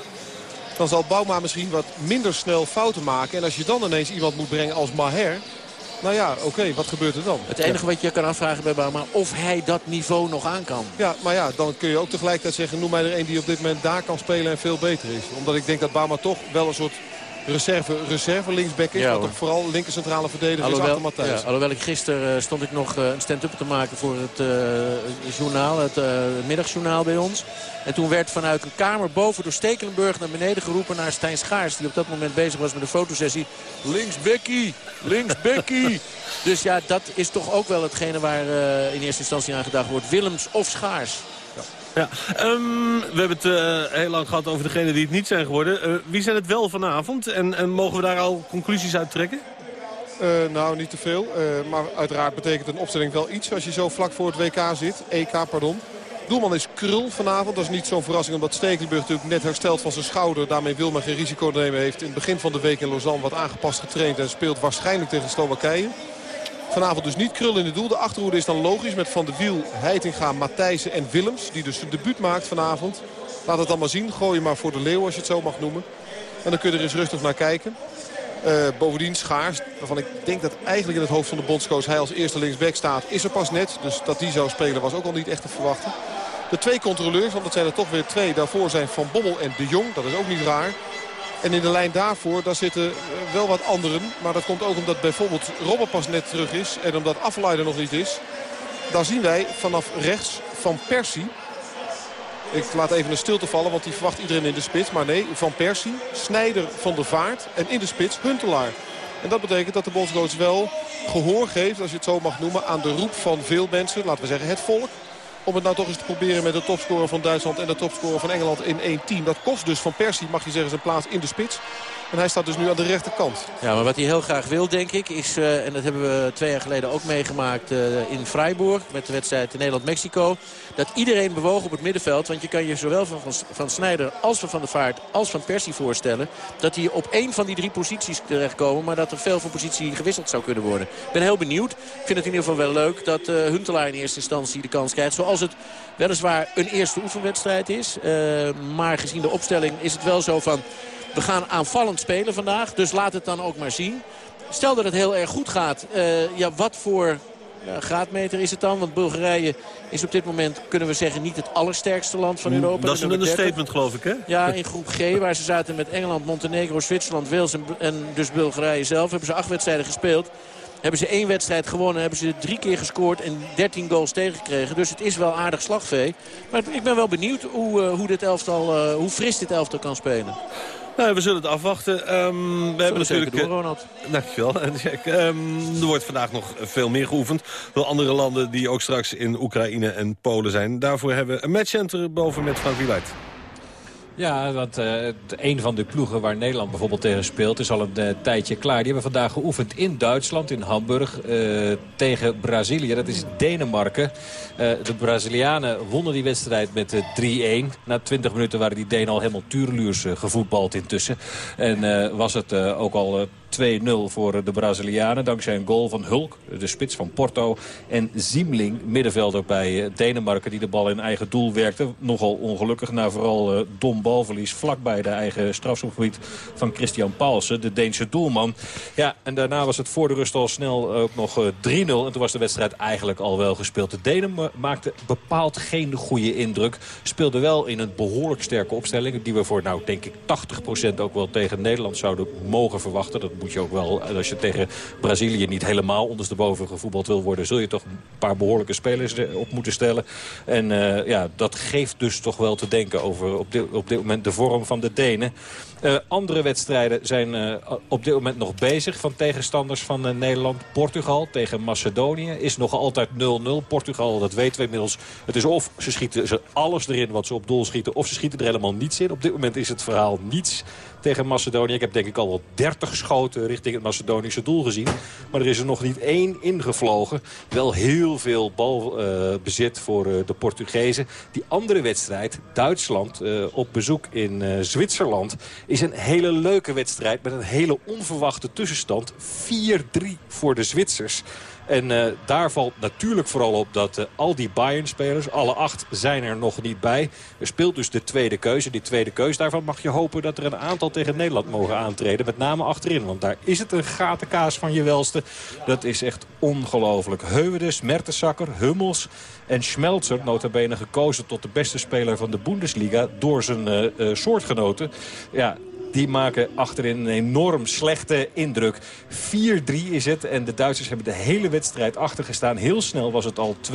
Dan zal Bouma misschien wat minder snel fouten maken. En als je dan ineens iemand moet brengen als Maher. Nou ja, oké, wat gebeurt er dan?
Het enige wat je kan afvragen bij Bauma, of hij dat niveau nog aan kan.
Ja, maar ja, dan kun je ook tegelijkertijd zeggen... noem mij er een die op dit moment daar kan spelen en veel beter is. Omdat ik denk dat Bama toch wel een soort reserve, reserve linksback is.
Ja,
maar toch vooral linker centrale verdediger is
Alhoewel,
achter Matthijs.
ja, alhoewel ik gisteren eh, stond ik nog eh, een stand-up te maken voor het eh, journaal, het middagjournaal bij ons. En toen werd vanuit een kamer boven door Stekelenburg naar beneden geroepen naar Stijn Schaars. Die op dat moment bezig was met een fotosessie. Links Becky, links Becky. dus ja, dat is toch ook wel hetgene waar in eerste instantie aan gedacht wordt. Willems of Schaars.
Ja. Ehm, we hebben het eh, heel lang gehad over degenen die het niet zijn geworden. Eh, wie zijn het wel vanavond? En, en mogen we daar al conclusies uit trekken?
Eh, nou, niet te veel. Maar uiteraard betekent een opstelling wel iets als je zo vlak voor het WK zit. EK, pardon. Doelman is Krul vanavond. Dat is niet zo'n verrassing omdat Stekelenburg natuurlijk net hersteld van zijn schouder. Daarmee wil men geen risico nemen. Heeft in het begin van de week in Lausanne wat aangepast getraind. En speelt waarschijnlijk tegen Slowakije. Vanavond dus niet Krul in het doel. De achterhoede is dan logisch met Van de Wiel, Heitinga, Matthijsen en Willems. Die dus zijn debuut maakt vanavond. Laat het dan maar zien. Gooi je maar voor de leeuw als je het zo mag noemen. En dan kun je er eens rustig naar kijken. Eh, bovendien Schaars, waarvan ik denk dat eigenlijk in het hoofd van de bondscoach hij als eerste linksback staat, is er pas net. Dus dat die zou spelen was ook al niet echt te verwachten. De twee controleurs, want dat zijn er toch weer twee. Daarvoor zijn Van Bommel en De Jong. Dat is ook niet raar. En in de lijn daarvoor, daar zitten eh, wel wat anderen. Maar dat komt ook omdat bijvoorbeeld Robben pas net terug is. En omdat Afleider nog niet is. Daar zien wij vanaf rechts Van Persie. Ik laat even een stilte vallen, want die verwacht iedereen in de spits. Maar nee, Van Persie, Snijder van der Vaart en in de spits Huntelaar. En dat betekent dat de bondscoach wel gehoor geeft, als je het zo mag noemen... aan de roep van veel mensen, laten we zeggen het volk. Om het nou toch eens te proberen met de topscorer van Duitsland en de topscorer van Engeland in één team. Dat kost dus Van Persie, mag je zeggen, zijn plaats in de spits. En hij staat dus nu aan de rechterkant.
Ja, maar wat hij heel graag wil, denk ik, is... eh, en dat hebben we twee jaar geleden ook meegemaakt eh, in Freiburg... met de wedstrijd Nederland-Mexico... dat iedereen bewoog op het middenveld. Want je kan je zowel van, van, van Snijder als van Van der Vaart als van Persie voorstellen... dat die op één van die drie posities terechtkomen... maar dat er veel van positie gewisseld zou kunnen worden. Ik ben heel benieuwd. Ik vind het in ieder geval wel leuk dat eh, Huntelaar in eerste instantie de kans krijgt. Zoals het weliswaar een eerste oefenwedstrijd is. Maar gezien de opstelling is het wel zo van... We gaan aanvallend spelen vandaag, dus laat het dan ook maar zien. Stel dat het heel erg goed gaat, eh, ja, wat voor Ja, graadmeter is het dan, want Bulgarije is op dit moment, kunnen we zeggen, niet het allersterkste land van Europa.
Dat is een understatement, geloof ik, hè?
Ja, in groep G, waar ze zaten met Engeland, Montenegro, Zwitserland, Wales en, en dus Bulgarije zelf. Hebben ze acht wedstrijden gespeeld. Hebben ze één wedstrijd gewonnen, hebben ze drie keer gescoord en 13 goals tegengekregen. Dus het is wel aardig slagvee. Maar ik ben wel benieuwd hoe, uh, hoe, dit elftal, uh, hoe fris dit elftal kan spelen.
Nou, we zullen het afwachten. Um, we hebben natuurlijk.
Doen, Ronald.
Dankjewel. Um, er wordt vandaag nog veel meer geoefend door andere landen die ook straks in Oekraïne en Polen zijn. Daarvoor hebben we een matchcenter boven met Frank Wieluid.
Ja, want uh, een van de ploegen waar Nederland bijvoorbeeld tegen speelt... is al een uh, tijdje klaar. Die hebben vandaag geoefend in Duitsland, in Hamburg... Uh, tegen Brazilië. Dat is Denemarken. de Brazilianen wonnen die wedstrijd met 3-1. Na 20 minuten waren die Denen al helemaal tuurluurs gevoetbald intussen. En was het ook al 2-0 voor de Brazilianen. Dankzij een goal van Hulk, de spits van Porto. En Ziemling, middenvelder bij Denemarken, die de bal in eigen doel werkte. Nogal ongelukkig na vooral dom balverlies vlakbij de eigen strafschopgebied van Christian Paulsen, de Deense doelman. Ja, en daarna was het voor de rust al snel ook nog 3-0. En toen was de wedstrijd eigenlijk al wel gespeeld. De Denen maakten bepaald geen goede indruk. Speelden wel in een behoorlijk sterke opstelling. Die we voor, nou denk ik, 80% ook wel tegen Nederland zouden mogen verwachten. Dat je ook wel, als je tegen Brazilië niet helemaal ondersteboven gevoetbald wil worden... zul je toch een paar behoorlijke spelers op moeten stellen. En uh, ja, dat geeft dus toch wel te denken over op dit, op dit moment de vorm van de Denen. Uh, andere wedstrijden zijn op dit moment nog bezig van tegenstanders van Nederland. Portugal tegen Macedonië is nog altijd 0-0. Portugal, dat weten we inmiddels. Het is of ze schieten ze alles erin wat ze op doel schieten... of ze schieten er helemaal niets in. Op dit moment is het verhaal niets tegen Macedonië. Ik heb denk ik al wel 30 schoten richting het Macedonische doel gezien. Maar er is er nog niet één ingevlogen. Wel heel veel balbezit uh, voor uh, de Portugezen. Die andere wedstrijd, Duitsland, uh, op bezoek in Zwitserland... is een hele leuke wedstrijd met een hele onverwachte tussenstand. 4-3 voor de Zwitsers. En uh, daar valt natuurlijk vooral op dat uh, al die Bayern-spelers, alle acht, zijn er nog niet bij. Er speelt dus de tweede keuze. Die tweede keuze, daarvan mag je hopen dat er een aantal tegen Nederland mogen aantreden. Met name achterin, want daar is het een gatenkaas van je welste. Dat is echt ongelooflijk. Heuwedes, Mertensakker, Hummels en Schmelzer, notabene gekozen tot de beste speler van de Bundesliga... door zijn uh, soortgenoten. Ja, die maken achterin een enorm slechte indruk. 4-3 is het en de Duitsers hebben de hele wedstrijd achtergestaan. Heel snel was het al 2-0.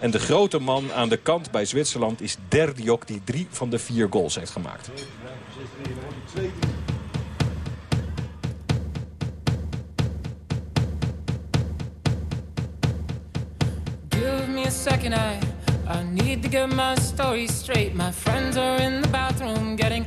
En de grote man aan de kant bij Zwitserland is Derdiok... die drie van de vier goals heeft gemaakt.
Give me a second, I, I need to get my story straight. My friends are in the bathroom getting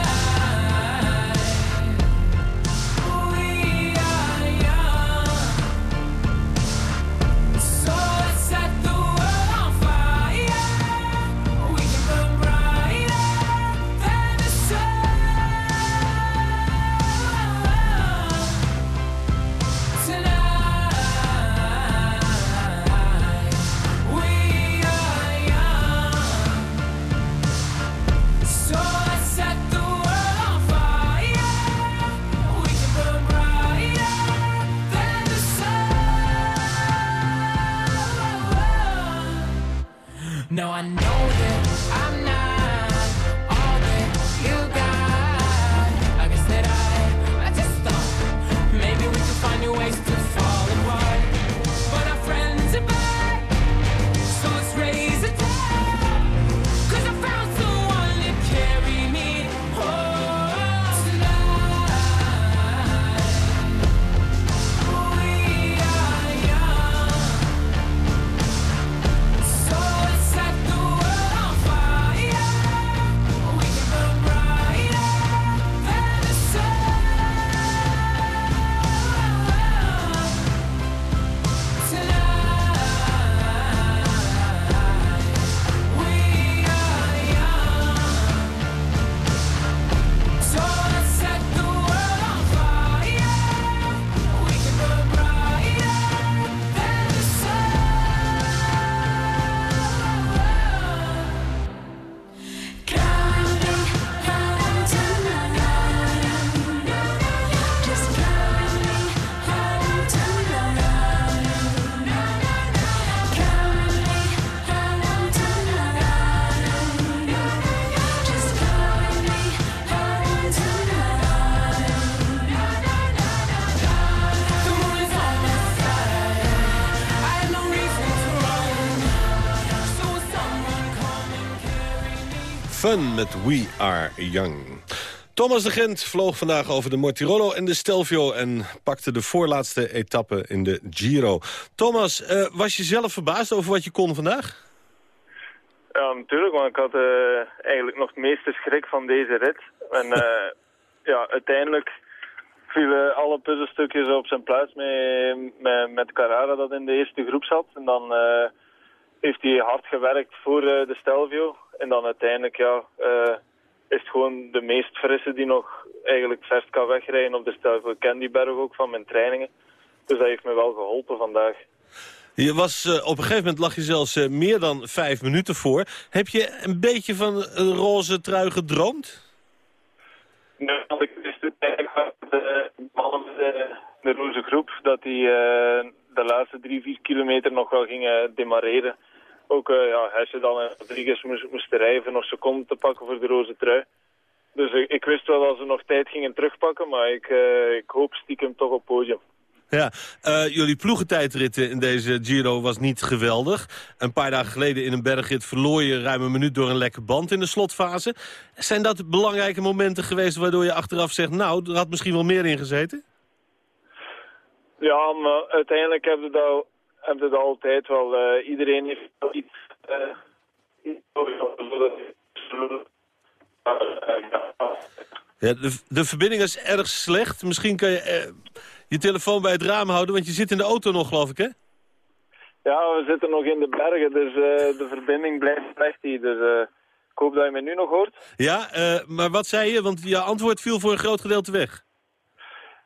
No, I know
Fun met We Are Young. Thomas de Gent vloog vandaag over de Mortirolo en de Stelvio... en pakte de voorlaatste etappe in de Giro. Thomas, uh, was je zelf verbaasd over wat je kon vandaag?
Ja, natuurlijk, want ik had uh, eigenlijk nog het meeste schrik van deze rit. En uh, ja, uiteindelijk vielen alle puzzelstukjes op zijn plaats met, met, met Carrara dat in de eerste groep zat. En dan heeft hij hard gewerkt voor de Stelvio. En dan uiteindelijk, ja is het gewoon de meest frisse die nog eigenlijk vers kan wegrijden op de stel. Ik ken die berg ook van mijn trainingen. Dus dat heeft me wel geholpen vandaag.
Je was, uh, op een gegeven moment lag je zelfs uh, meer dan vijf minuten voor. Heb je een beetje van een roze trui gedroomd?
Nee, want ik wist eigenlijk de mannen de, de roze groep... dat die de laatste drie, vier kilometer nog wel gingen demareren ook uh, ja, Hesse dan en Rodriguez moest, moesten rijden nog seconden te pakken voor de roze trui. Dus ik, ik wist wel dat ze nog tijd gingen terugpakken, maar ik, uh, ik hoop stiekem toch op podium.
Ja, uh, jullie ploegentijdritten in deze Giro was niet geweldig. Een paar dagen geleden in een bergrit verloor je ruim een minuut door een lekke band in de slotfase. Zijn dat belangrijke momenten geweest waardoor je achteraf zegt, nou, er had misschien wel meer in gezeten?
Ja, maar uiteindelijk hebben we dat hebben het altijd wel. Uh, iedereen heeft wel iets. Uh,
ja, de, de verbinding is erg slecht. Misschien kan je uh, je telefoon bij het raam houden, want je zit in de auto nog, geloof ik, hè?
Ja, we zitten nog in de bergen, dus de verbinding blijft slecht hier. Dus ik hoop dat je me nu nog hoort.
Ja, maar wat zei je? Want je antwoord viel voor een groot gedeelte weg.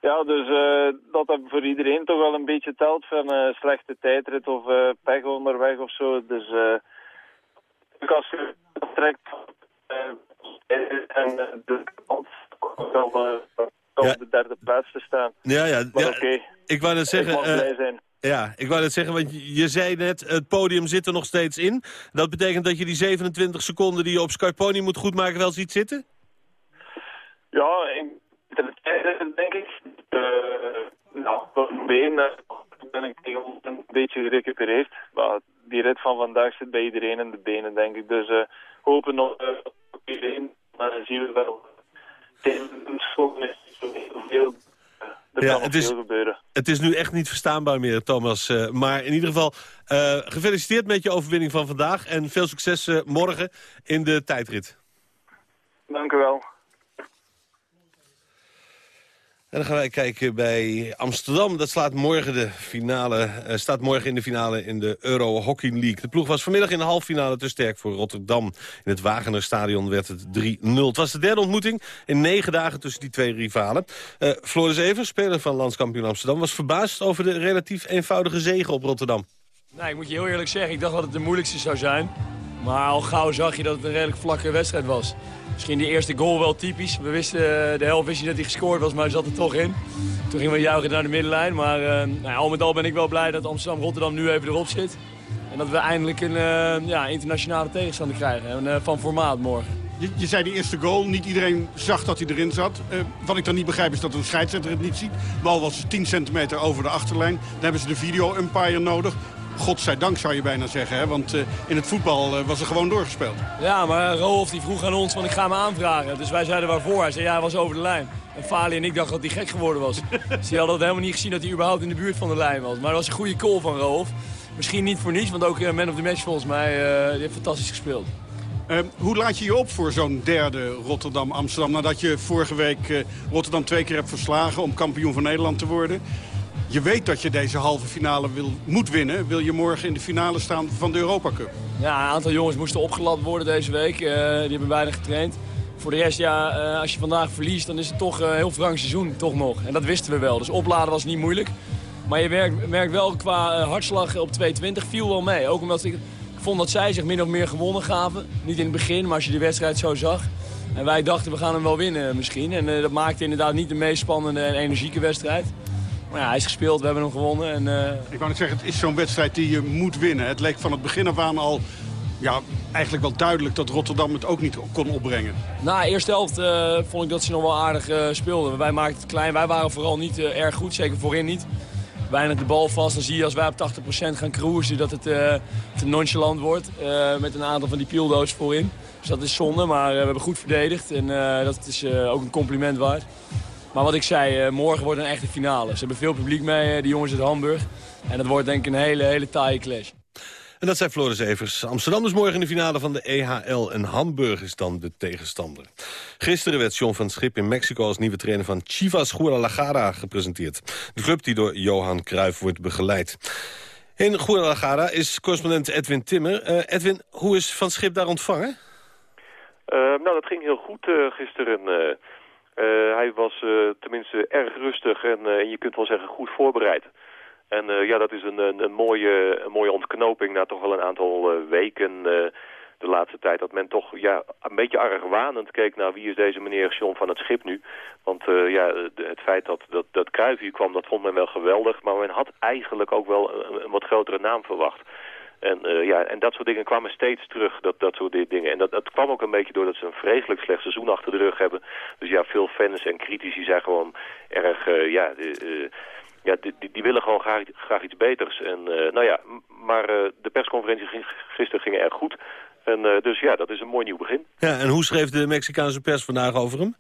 Ja, dus uh, dat dat voor iedereen toch wel een beetje telt van uh, slechte tijdrit of uh, pech onderweg of zo. Dus als je trekt en de kans wel op de derde plaats te staan.
Ja, ja.
Maar
ja,
oké,
ik wou net zeggen,
ik blij zijn.
Ja, ik wou net zeggen, want je zei net, het podium zit er nog steeds in. Dat betekent dat je die 27 seconden die je op Scarponi moet goedmaken wel ziet zitten?
Ja, in de tijden denk ik. Uh, nou, een been ben ik tegen een beetje gerecupereerd. Maar die rit van vandaag zit bij iedereen in de benen, denk ik. Dus uh, hopen nog uh, op iedereen. Maar dan zien we wel. Veel. Er
ja,
kan nog
het is,
veel gebeuren.
Het is nu echt niet verstaanbaar meer, Thomas. Uh, maar in ieder geval, uh, gefeliciteerd met je overwinning van vandaag. En veel succes uh, morgen in de tijdrit.
Dank u wel.
En dan gaan wij kijken bij Amsterdam. Dat slaat morgen de finale, uh, staat morgen in de finale in de Euro Hockey League. De ploeg was vanmiddag in de halffinale te sterk voor Rotterdam. In het Wagenerstadion werd het 3-0. Het was de derde ontmoeting in negen dagen tussen die twee rivalen. Uh, Floris Evers, speler van landskampioen Amsterdam... was verbaasd over de relatief eenvoudige zege op Rotterdam.
Nou, ik moet je heel eerlijk zeggen, ik dacht dat het de moeilijkste zou zijn. Maar al gauw zag je dat het een redelijk vlakke wedstrijd was. Misschien die eerste goal wel typisch. We wisten, de helft wist dat hij gescoord was, maar hij zat er toch in. Toen gingen we juichen naar de middenlijn. Maar uh, nou ja, al met al ben ik wel blij dat Amsterdam-Rotterdam nu even erop zit. En dat we eindelijk een uh, ja, internationale tegenstander krijgen. En, van formaat morgen.
Je, zei die eerste goal, niet iedereen zag dat hij erin zat. Wat ik dan niet begrijp is dat een scheidsrechter het niet ziet. De bal was 10 centimeter over de achterlijn. Dan hebben ze de video-umpire nodig. Godzijdank zou je bijna zeggen, hè? want uh, in het voetbal uh, was er gewoon doorgespeeld.
Ja, maar Roof die vroeg aan ons van ik ga me aanvragen. Dus wij zeiden waarvoor. Hij zei ja, hij was over de lijn. En Fali en ik dachten dat hij gek geworden was. dus die hadden helemaal niet gezien dat hij überhaupt in de buurt van de lijn was. Maar dat was een goede call van Roof. Misschien niet voor niets, want ook uh, man of the match volgens mij die heeft fantastisch gespeeld.
Uh, hoe laat je je op voor zo'n derde Rotterdam-Amsterdam... nadat je vorige week uh, Rotterdam twee keer hebt verslagen om kampioen van Nederland te worden? Je weet dat je deze halve finale wil, moet winnen. Wil je morgen in de finale staan van de Europa Cup?
Ja, een aantal jongens moesten opgelapt worden deze week. Uh, die hebben bijna getraind. Voor de rest, ja, uh, als je vandaag verliest, dan is het toch een uh, heel frank seizoen. Toch nog. En dat wisten we wel. Dus opladen was niet moeilijk. Maar je merkt, wel qua hartslag op 220 viel wel mee. Ook omdat ik vond dat zij zich min of meer gewonnen gaven. Niet in het begin, maar als je de wedstrijd zo zag. En wij dachten, we gaan hem wel winnen misschien. En dat maakte inderdaad niet de meest spannende en energieke wedstrijd. Maar ja, hij is gespeeld, we hebben hem gewonnen. En, uh...
Ik wou net zeggen, het is zo'n wedstrijd die je moet winnen. Het leek van het begin af aan al ja, eigenlijk wel duidelijk dat Rotterdam het ook niet kon opbrengen.
Na de eerste helft uh, vond ik dat ze nog wel aardig uh, speelden. Wij maakten het klein, wij waren vooral niet erg goed, zeker voorin niet. weinig de bal vast. Dan zie je als wij op 80% gaan cruisen dat het te nonchalant wordt. met een aantal van die pieldoos voorin. Dus dat is zonde, maar we hebben goed verdedigd. En dat is ook een compliment waard. Maar wat ik zei, morgen wordt een echte finale. Ze hebben veel publiek mee, de jongens uit Hamburg. En dat wordt denk ik een hele, hele taaie clash.
En dat zijn Floris Evers. Amsterdam is morgen in de finale van de EHL en Hamburg is dan de tegenstander. Gisteren werd John van Schip in Mexico als nieuwe trainer van Chivas Guadalajara gepresenteerd. De club die door Johan Cruijff wordt begeleid. In Guadalajara is correspondent Edwin Timmer. Uh, Edwin, hoe is Van Schip daar ontvangen?
Uh, nou, dat ging heel goed uh, gisteren. Hij was tenminste erg rustig en je kunt wel zeggen goed voorbereid. En ja, dat is een, een, een, mooie, een mooie ontknoping na toch wel een aantal weken de laatste tijd. Dat men toch ja, een beetje argwanend keek naar wie is deze meneer John van het Schip nu. Want ja, het feit dat, dat, dat hier kwam, dat vond men wel geweldig. Maar men had eigenlijk ook wel een wat grotere naam verwacht. En, ja, en dat soort dingen kwamen steeds terug, dat, dat soort dingen. En dat, dat kwam ook een beetje doordat ze een vreselijk slecht seizoen achter de rug hebben. Dus ja, veel fans en critici zijn gewoon erg, ja... De, ja, die, die, willen gewoon graag, graag iets beters. En, nou ja, maar de persconferentie ging, gisteren ging erg goed. En uh, dus ja, dat is een mooi nieuw begin.
Ja, en hoe schreef de Mexicaanse pers vandaag over hem?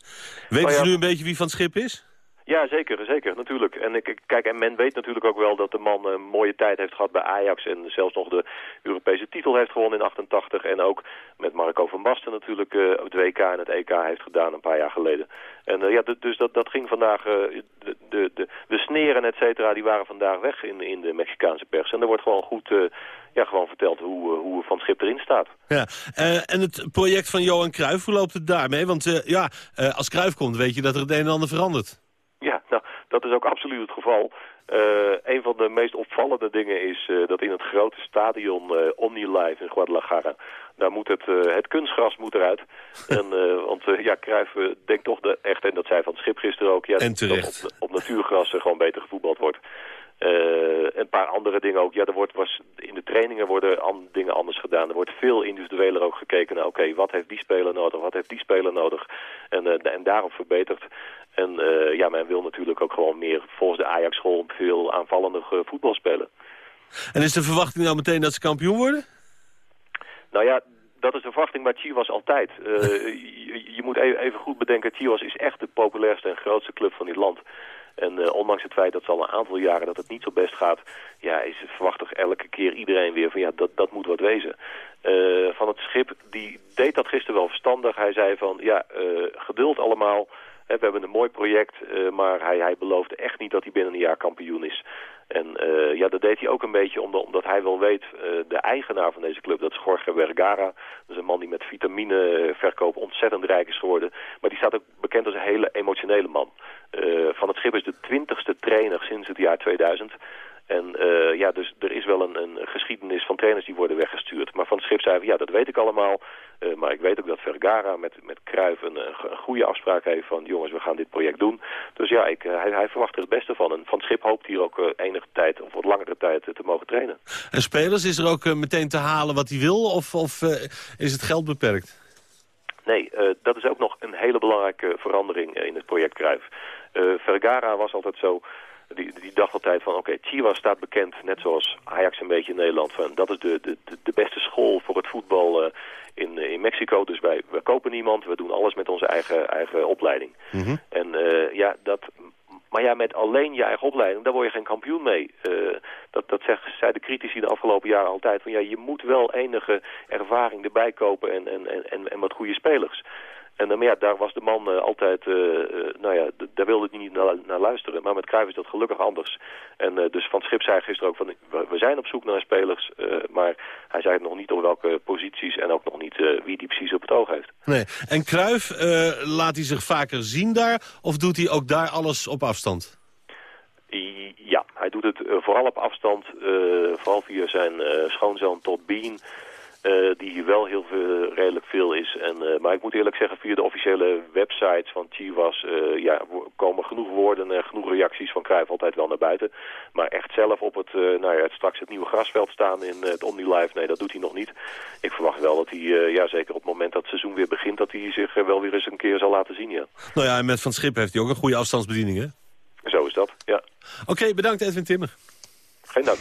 Weten ja, ze nu een beetje wie van het schip is?
Ja, zeker, zeker, natuurlijk. En ik, kijk, en men weet natuurlijk ook wel dat de man een mooie tijd heeft gehad bij Ajax en zelfs nog de Europese titel heeft gewonnen in 88 en ook met Marco van Basten natuurlijk uh, het WK en het EK heeft gedaan een paar jaar geleden. En uh, ja, dus dat, dat ging vandaag, de, de, de, de sneren et cetera, die waren vandaag weg in, in de Mexicaanse pers. En er wordt gewoon goed ja, gewoon verteld hoe, hoe Van Schip erin staat.
Ja, en het project van Johan Cruijff, hoe loopt het daarmee? Want ja, als Cruijff komt weet je dat er het een en ander verandert.
Dat is ook absoluut het geval. Uh, een van de meest opvallende dingen is uh, dat in het grote stadion uh, OmniLife in Guadalajara... daar moet het, het kunstgras moet eruit. en, want ja, Cruijff denkt toch de, echt, en dat zei Van het Schip gisteren ook... Ja,
en terecht.
Dat op, op natuurgras gewoon beter gevoetbald wordt. Een paar andere dingen ook. Ja, er wordt, was, in de trainingen worden an, dingen anders gedaan. Er wordt veel individueler ook gekeken naar... oké, wat heeft die speler nodig, wat heeft die speler nodig... en, en daarop verbeterd. En uh, ja, men wil natuurlijk ook gewoon meer volgens de Ajax-school veel aanvallender voetbal spelen.
En is de verwachting nou meteen dat ze kampioen worden?
Nou ja, dat is de verwachting bij Chivas altijd. Uh, je, je, moet even, even, goed bedenken, Chivas is echt de populairste en grootste club van dit land. En uh, ondanks het feit dat ze al een aantal jaren dat het niet zo best gaat... ja, is verwacht toch elke keer iedereen weer van ja, dat, dat moet wat wezen. Uh, van het schip, die deed dat gisteren wel verstandig. Hij zei van ja, geduld allemaal... We hebben een mooi project, maar hij, hij beloofde echt niet dat hij binnen een jaar kampioen is. En uh, ja, dat deed hij ook een beetje omdat, omdat hij wel weet, uh, de eigenaar van deze club, dat is Jorge Vergara. Dat is een man die met vitamineverkoop ontzettend rijk is geworden. Maar die staat ook bekend als een hele emotionele man. van het schip is de twintigste trainer sinds het jaar 2000. En ja, dus er is wel een, een, geschiedenis van trainers die worden weggestuurd. Maar van het schip zei ja, dat weet ik allemaal. Uh, maar ik weet ook dat Vergara met, met Cruijff een, een, goede afspraak heeft van... jongens, we gaan dit project doen. Dus ja, ik, uh, hij, hij, verwacht er het beste van. En van het schip hoopt hier ook enige tijd, of wat langere tijd, te mogen trainen.
En spelers, is er ook meteen te halen wat hij wil? Of, of is het geld beperkt?
Nee, dat is ook nog een hele belangrijke verandering in het project Cruijff. Vergara was altijd zo die, die dacht altijd van, oké, okay, Chivas staat bekend, net zoals Ajax een beetje in Nederland. Van, dat is de, de, de beste school voor het voetbal uh, in, in Mexico. Dus wij, wij kopen niemand, we doen alles met onze eigen, eigen opleiding. Mm -hmm. En uh, ja, dat... Maar ja, met alleen je eigen opleiding, daar word je geen kampioen mee. Uh, dat, dat zei de critici de afgelopen jaren altijd. Van ja, je moet wel enige ervaring erbij kopen en, en, en, en wat goede spelers. En uh, maar ja, daar was de man uh, altijd, uh, nou ja, daar wilde hij niet naar, naar, luisteren. Maar met Cruijff is dat gelukkig anders. En dus Van Schip zei gisteren ook van, we zijn op zoek naar spelers. maar hij zei nog niet op welke posities en ook nog niet wie die precies op het oog heeft.
Nee, en Cruijff, laat hij zich vaker zien daar? Of doet hij ook daar alles op afstand?
Ja, hij doet het vooral op afstand. vooral via zijn schoonzoon Todd Bean... Uh, die wel heel veel, redelijk veel is. En, uh, maar ik moet eerlijk zeggen, via de officiële websites van Chivas uh, ja, komen genoeg woorden en genoeg reacties van Cruijff altijd wel naar buiten. Maar echt zelf op het, nou ja, het straks het nieuwe grasveld staan in het OmniLife, nee, dat doet hij nog niet. Ik verwacht wel dat hij, ja, zeker op het moment dat het seizoen weer begint, dat hij zich wel weer eens een keer zal laten zien, ja.
Nou ja, en met Van Schip heeft hij ook een goede afstandsbediening, hè?
Zo is dat, ja.
Oké, bedankt Edwin Timmer.
Geen dank.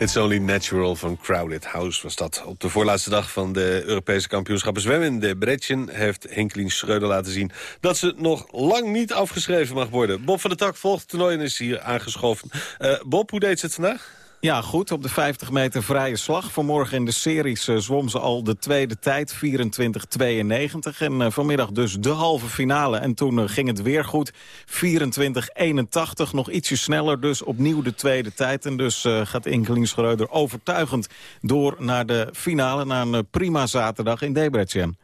It's Only Natural
van Crowded House was dat. Op de voorlaatste dag van de Europese kampioenschappen zwemmen in de Bretchen... heeft Henkelien Schreuder laten zien dat ze nog lang niet afgeschreven mag worden. Bob van der Tak volgt het toernooi en is hier aangeschoven. Eh, Bob, hoe deed ze het vandaag?
Ja, goed. Op de 50 meter vrije slag. Vanmorgen in de series uh, zwom ze al de tweede tijd, 24-92. En uh, vanmiddag dus de halve finale. En toen uh, ging het weer goed, 24-81. Nog ietsje sneller, dus opnieuw de tweede tijd. En dus gaat Inkeling Schreuder overtuigend door naar de finale... naar een prima zaterdag in Debrecen.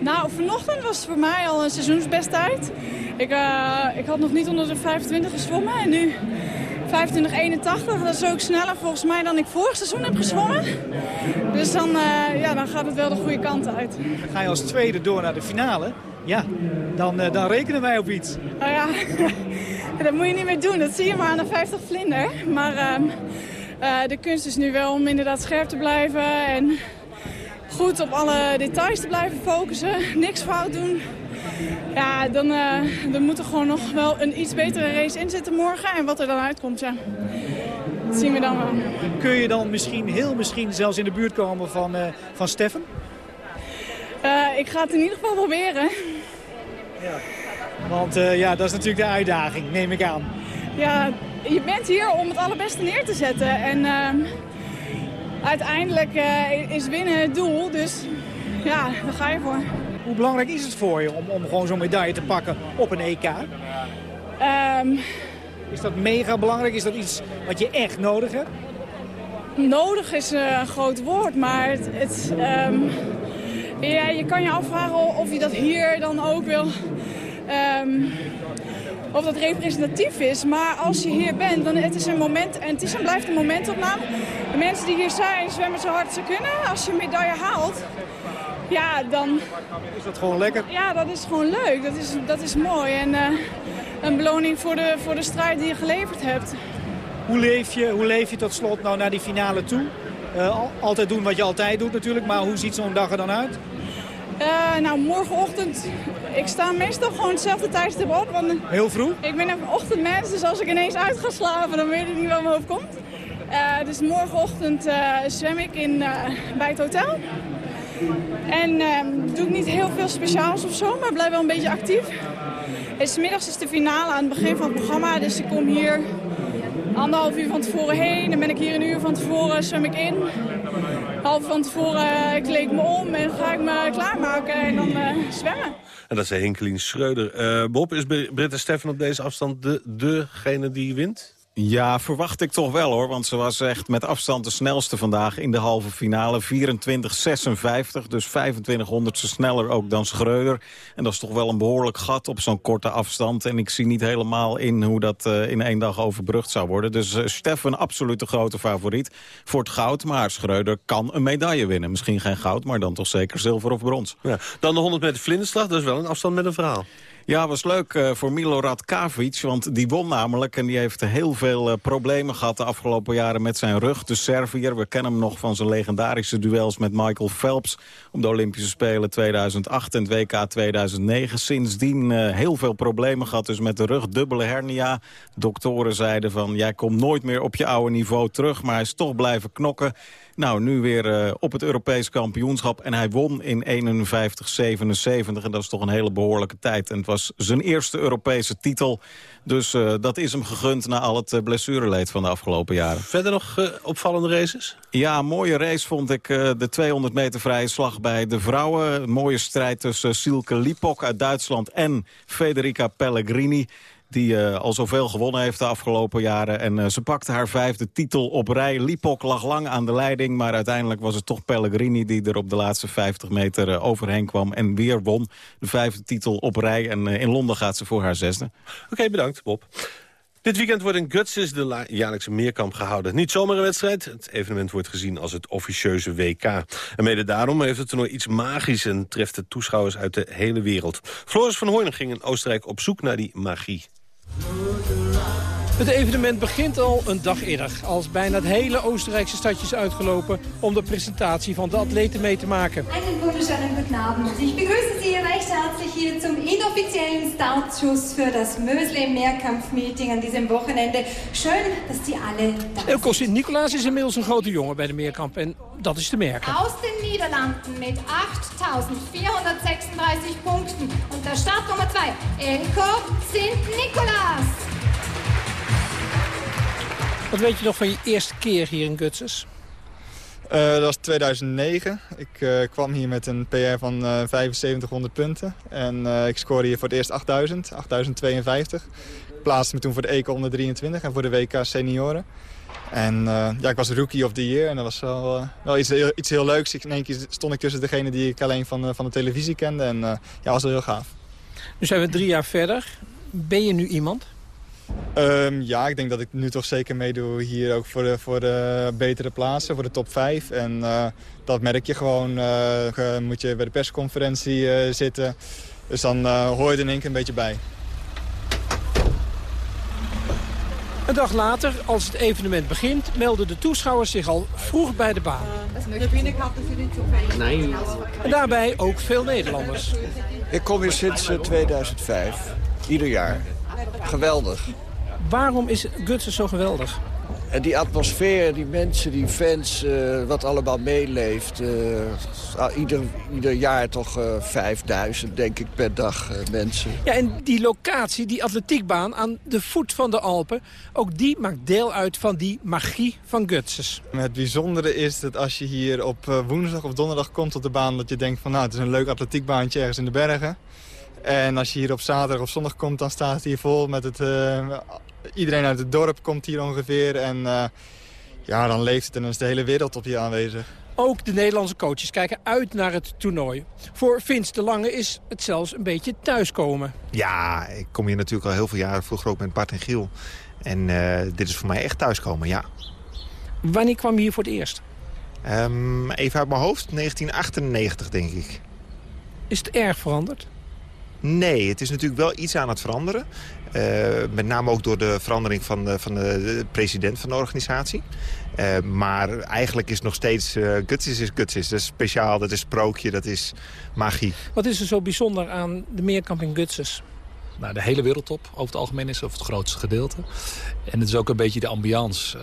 nou, vanochtend was het voor mij al een seizoensbesttijd. Ik, ik had nog niet onder de 25 gezwommen en nu... 25-81, dat is ook sneller volgens mij dan ik vorig seizoen heb gezwommen. Dus dan, uh, ja, dan gaat het wel de goede kant uit.
Ga je als tweede door naar de finale, ja, dan, uh, dan rekenen wij op iets.
Nou ja, dat moet je niet meer doen. Dat zie je maar aan de 50 vlinder. Maar uh, de kunst is nu wel om inderdaad scherp te blijven en goed op alle details te blijven focussen. Niks fout doen. Ja, dan, uh, dan moet er gewoon nog wel een iets betere race in zitten morgen. En wat er dan uitkomt, ja. Dat zien we dan wel.
Kun je dan misschien, heel misschien, zelfs in de buurt komen van, uh, van Steffen?
Uh, ik ga het in ieder geval proberen.
Ja. Want ja, dat is natuurlijk de uitdaging, neem ik aan.
Ja, je bent hier om het allerbeste neer te zetten. En uiteindelijk is winnen het doel. Dus ja, daar ga je voor.
Hoe belangrijk is het voor je om, om gewoon zo'n medaille te pakken op een EK?
Um,
Is dat mega belangrijk? Is dat iets wat je echt nodig hebt?
Nodig is eh, een groot woord, maar het, het, ehm, ja, je kan je afvragen of je dat hier dan ook wil... ehm, of dat representatief is, maar als je hier bent, dan het is een moment en het is en blijft een momentopname. De mensen die hier zijn, zwemmen zo hard ze kunnen. Als je een medaille haalt, ja, dan...
Is dat gewoon lekker?
Ja, dat is gewoon leuk. Dat is, dat is mooi. En eh, een beloning voor de, voor de strijd die je geleverd hebt.
Hoe leef je, hoe leef je tot slot nou naar die finale toe? Eh, al- altijd doen wat je altijd doet natuurlijk, maar hoe ziet zo'n dag er dan uit?
Eh, nou, morgenochtend, ik sta meestal gewoon hetzelfde tijdstip op. Want
Heel vroeg?
ik ben een ochtendmens, dus als ik ineens uit ga slapen, dan weet ik niet wat mijn hoofd komt. Dus morgenochtend zwem ik in, bij het hotel. En ehm, doe ik niet heel veel speciaals of zo, maar blijf wel een beetje actief. En 's middags is de finale aan het begin van het programma, dus ik kom hier anderhalf uur van tevoren heen. Dan ben ik hier een uur van tevoren, zwem ik in. Half van tevoren eh, kleed ik me om en ga ik me klaarmaken en dan eh, zwemmen.
En dat is Henkelien Schreuder. Eh, Bob, is Britta Steffen op deze afstand de, degene die wint?
Ja, verwacht ik toch wel hoor. Want ze was echt met afstand de snelste vandaag in de halve finale. 24-56, dus 2500ste sneller ook dan Schreuder. En dat is toch wel een behoorlijk gat op zo'n korte afstand. En ik zie niet helemaal in hoe dat eh, in één dag overbrugd zou worden. Dus eh, Steffen absoluut de grote favoriet voor het goud. Maar Schreuder kan een medaille winnen. Misschien geen goud, maar dan toch zeker zilver of brons.
Ja. Dan de 100 meter vlinderslag, dat is wel een afstand met een verhaal.
Ja, was leuk eh, voor Milorad Kavic, want die won namelijk... en die heeft heel veel eh, problemen gehad de afgelopen jaren met zijn rug. De Serviër, we kennen hem nog van zijn legendarische duels met Michael Phelps... op de Olympische Spelen 2008 en het WK 2009. Sindsdien eh, heel veel problemen gehad, dus met de rug, dubbele hernia. Doktoren zeiden van, jij komt nooit meer op je oude niveau terug... maar hij is toch blijven knokken. Nou, nu weer eh, op het Europees kampioenschap. En hij won in 51-77. En dat is toch een hele behoorlijke tijd. En het was zijn eerste Europese titel. Dus eh, dat is hem gegund na al het eh, blessureleed van de afgelopen jaren.
Verder nog opvallende races?
Ja, een mooie race vond ik de 200 meter vrije slag bij de vrouwen. Een mooie strijd tussen Silke Lipok uit Duitsland en Federica Pellegrini die eh, al zoveel gewonnen heeft de afgelopen jaren. En eh, ze pakte haar vijfde titel op rij. Lipok lag lang aan de leiding, maar uiteindelijk was het toch Pellegrini... die er op de laatste 50 meter eh, overheen kwam en weer won. De vijfde titel op rij en in Londen gaat ze voor haar zesde.
Oké, bedankt Bob. Dit weekend wordt in Gutsis de jaarlijkse meerkamp gehouden. Niet zomaar een wedstrijd, het evenement wordt gezien als het officieuze WK. En mede daarom heeft het toernooi iets magisch... en treft de toeschouwers uit de hele wereld. Floris van Hoorn ging in Oostenrijk op zoek naar die magie. Okay.
Het evenement begint al een dag eerder. Als bijna het hele Oostenrijkse stadje is uitgelopen om de presentatie van de atleten mee te maken.
Einen wunderschönen guten Abend. Ich begrüße Sie recht herzlich hier zum inoffiziellen Startschuss für das Mösle Mehrkampfmeeting an diesem Wochenende. Schön, dass Sie alle da
Elko Sint-Nicolaas is inmiddels een grote jongen bij de meerkamp en dat is te merken.
Aus den Niederlanden mit 8.436 Punkten. Und der Startnummer 2, Elko Sint-Nicolaas.
Wat weet je nog van je eerste keer hier in Gutses?
Eh, dat was 2009. Ik eh, kwam hier met een PR van eh 7500 punten. En eh, ik scoorde hier voor het eerst 8000, 8052. Ik plaatste me toen voor de EK onder 23 en voor de WK senioren. En eh, ja, ik was rookie of the year en dat was wel, eh, wel iets, heel, iets heel leuks. Ik, in één keer stond ik tussen degene die ik alleen van, eh, van de televisie kende. En eh, ja, was wel heel gaaf.
Nu zijn we drie jaar verder. Ben je nu iemand?
Ehm, ja, ik denk dat ik nu toch zeker meedoe hier ook voor de, voor de betere plaatsen, voor de top 5. En eh, dat merk je gewoon. eh, moet je bij de persconferentie eh, zitten. Dus dan eh, hoor je er in één keer een beetje bij.
Een dag later, als het evenement begint, melden de toeschouwers zich al vroeg bij de baan.
Nee.
En daarbij ook veel Nederlanders.
Ik kom hier sinds eh, 2005. Ieder jaar. Geweldig.
Waarom is Gutsen zo geweldig?
En die atmosfeer, die mensen, die fans, eh, wat allemaal meeleeft. eh, ah, ieder, ieder jaar toch eh 5000, denk ik, per dag eh, mensen.
Ja, en die locatie, die atletiekbaan aan de voet van de Alpen... ook die maakt deel uit van die magie van Gutses.
Het bijzondere is dat als je hier op eh, woensdag of donderdag komt op de baan... dat je denkt van nou, het is een leuk atletiekbaantje ergens in de bergen. En als je hier op zaterdag of zondag komt, dan staat het hier vol met het, eh, Iedereen uit het dorp komt hier ongeveer. En eh, ja, dan leeft het en dan is de hele wereld op je aanwezig.
Ook de Nederlandse coaches kijken uit naar het toernooi. Voor Vince de Lange is het zelfs een beetje thuiskomen.
Ja, ik kom hier natuurlijk al heel veel jaren vroeger ook met Bart en Giel. En eh, dit is voor mij echt thuiskomen, ja.
Wanneer kwam je hier voor het eerst?
Ehm, even uit mijn hoofd, 1998 denk ik.
Is het erg veranderd?
Nee, het is natuurlijk wel iets aan het veranderen. Uh, met name ook door de verandering van de, van de president van de organisatie. Uh, maar eigenlijk is nog steeds uh, Gutsis is Gutsis. Dat is speciaal, dat is sprookje, dat is magie.
Wat is er zo bijzonder aan de meerkamp in Gutsis?
Nou, de hele wereldtop over het algemeen is, of het grootste gedeelte. En het is ook een beetje de ambiance.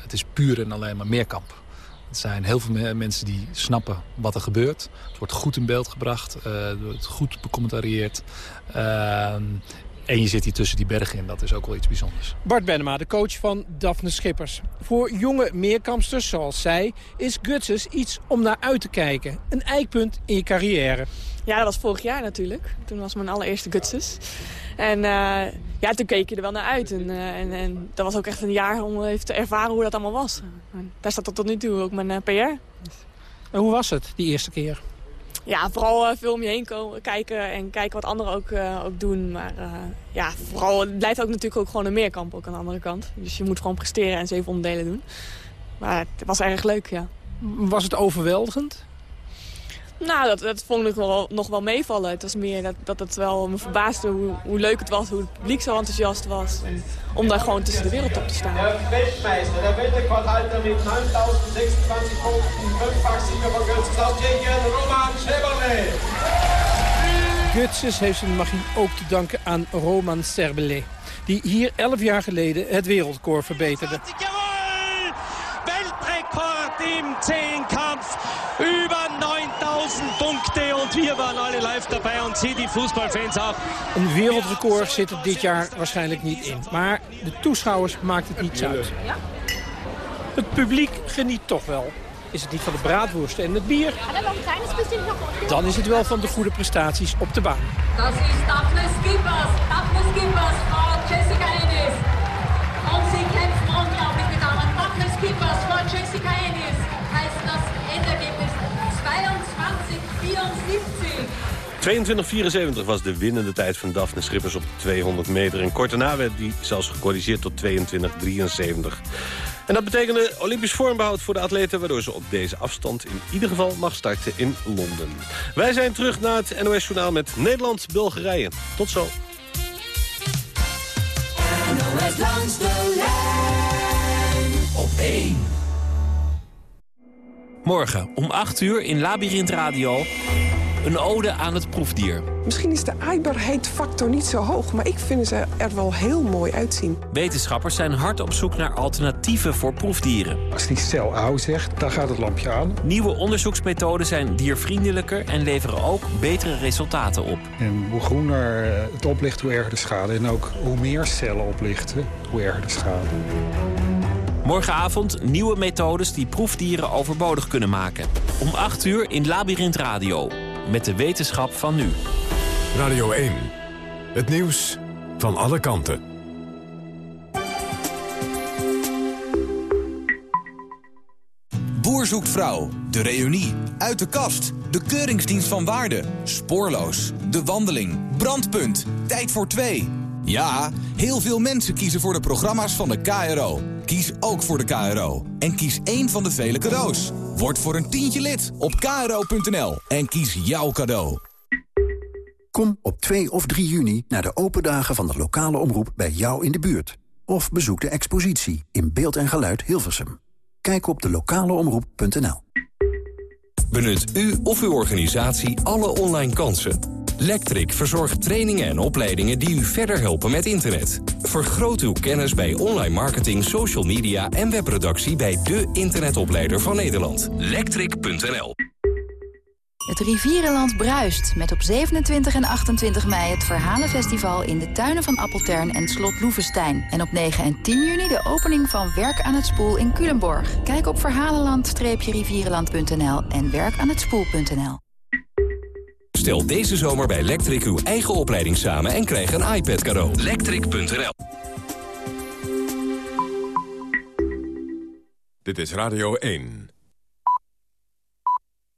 het is puur en alleen maar meerkamp. Het zijn heel veel mensen die snappen wat er gebeurt. Het wordt goed in beeld gebracht, het wordt goed becommentarieerd. Ehm, en je zit hier tussen die bergen in, dat is ook wel iets bijzonders.
Bart Bennema, de coach van Daphne Schippers. Voor jonge meerkampsters zoals zij is Gutses iets om naar uit te kijken. Een eikpunt in je carrière.
Ja, dat was vorig jaar natuurlijk. Toen was mijn allereerste Gutses. En uh, ja, toen keek je er wel naar uit. En, uh, en, en, dat was ook echt een jaar om even te ervaren hoe dat allemaal was. En daar staat tot nu toe ook mijn uh, PR.
En hoe was het, die eerste keer?
ja, vooral veel om je heen komen, kijken en kijken wat anderen ook, ook doen. Maar ja, vooral, het blijft ook natuurlijk ook gewoon een meerkamp ook aan de andere kant. Dus je moet gewoon presteren en zeven onderdelen doen. Maar het was erg leuk, ja.
Was het overweldigend?
Nou, dat, vond ik nog wel, meevallen. Het was meer dat, dat het wel me verbaasde hoe, hoe leuk het was, hoe het publiek zo enthousiast was. Om daar gewoon tussen de wereld op te staan.
De Weltmeister, de Weltrekordhalter met 9026 punten, vijfvoudig van Tsjechië, Roman Scheberle.
Gutses heeft zijn magie ook te danken aan Roman Serbele, die hier 11 jaar geleden het wereldkoor verbeterde.
Weltrekord im Zehnkampf. Über 9000 Punkte und wir waren alle live dabei und Sie, die Fußballfans auch.
Een wereldrecord zit er dit jaar waarschijnlijk niet in. Maar de toeschouwers maakt het niet uit. Het publiek geniet toch wel. Is het niet van de braadworsten en het bier? Dan is het wel van de goede prestaties op de baan.
Dat is Daphne Skippers. Daphne Skippers van Jessica Ennis. Und sie Daphne Skippers von Jessica Ennis heißt das Endergebnis 22,
22-74 was de winnende tijd van Daphne Schippers op 200 meter. En kort daarna werd die zelfs gecorrigeerd tot 22-73. En dat betekende Olympisch vormbehoud voor de atleten... waardoor ze op deze afstand in ieder geval mag starten in Londen. Wij zijn terug naar het NOS-journaal met Nederland-Bulgarije. Tot zo.
NOS langs de lijn op 1.
Morgen om 8 uur in Labyrinth Radio een ode aan het proefdier.
Misschien is de aaibaarheidsfactor niet zo hoog, maar ik vind ze er wel heel mooi uitzien.
Wetenschappers zijn hard op zoek naar alternatieven voor proefdieren.
Als die cel oud zegt, dan gaat het lampje aan.
Nieuwe onderzoeksmethoden zijn diervriendelijker en leveren ook betere resultaten op.
En hoe groener het oplicht, hoe erger de schade. En ook hoe meer cellen oplichten, hoe erger de schade.
Morgenavond nieuwe methodes die proefdieren overbodig kunnen maken. Om 8 uur in Labyrinth Radio. Met de wetenschap van nu.
Radio 1. Het nieuws van alle kanten.
Boer zoekt vrouw. De reunie. Uit de kast. De keuringsdienst van waarde. Spoorloos. De wandeling. Brandpunt. Tijd voor twee. Ja, heel veel mensen kiezen voor de programma's van de KRO. Kies ook voor de KRO. En kies één van de vele cadeaus. Word voor een tientje lid op kro.nl. En kies jouw cadeau.
Kom op 2 of 3 juni naar de open dagen van de lokale omroep bij jou in de buurt. Of bezoek de expositie in beeld en geluid Hilversum. Kijk op de lokaleomroep.nl.
Benut u of uw organisatie alle online kansen. Lectric verzorgt trainingen en opleidingen die u verder helpen met internet. Vergroot uw kennis bij online marketing, social media en webproductie bij de internetopleider van Nederland. Lectric.nl
Het Rivierenland bruist met op 27 en 28 mei het Verhalenfestival in de tuinen van Appeltern en Slot Loevestein. En op 9 en 10 juni de opening van Werk aan het Spoel in Culemborg. Kijk op verhalenland-rivierenland.nl en werkaanhetspoel.nl.
Stel deze zomer bij Electric uw eigen opleiding samen en krijg een iPad cadeau. Electric.nl.
Dit is Radio 1.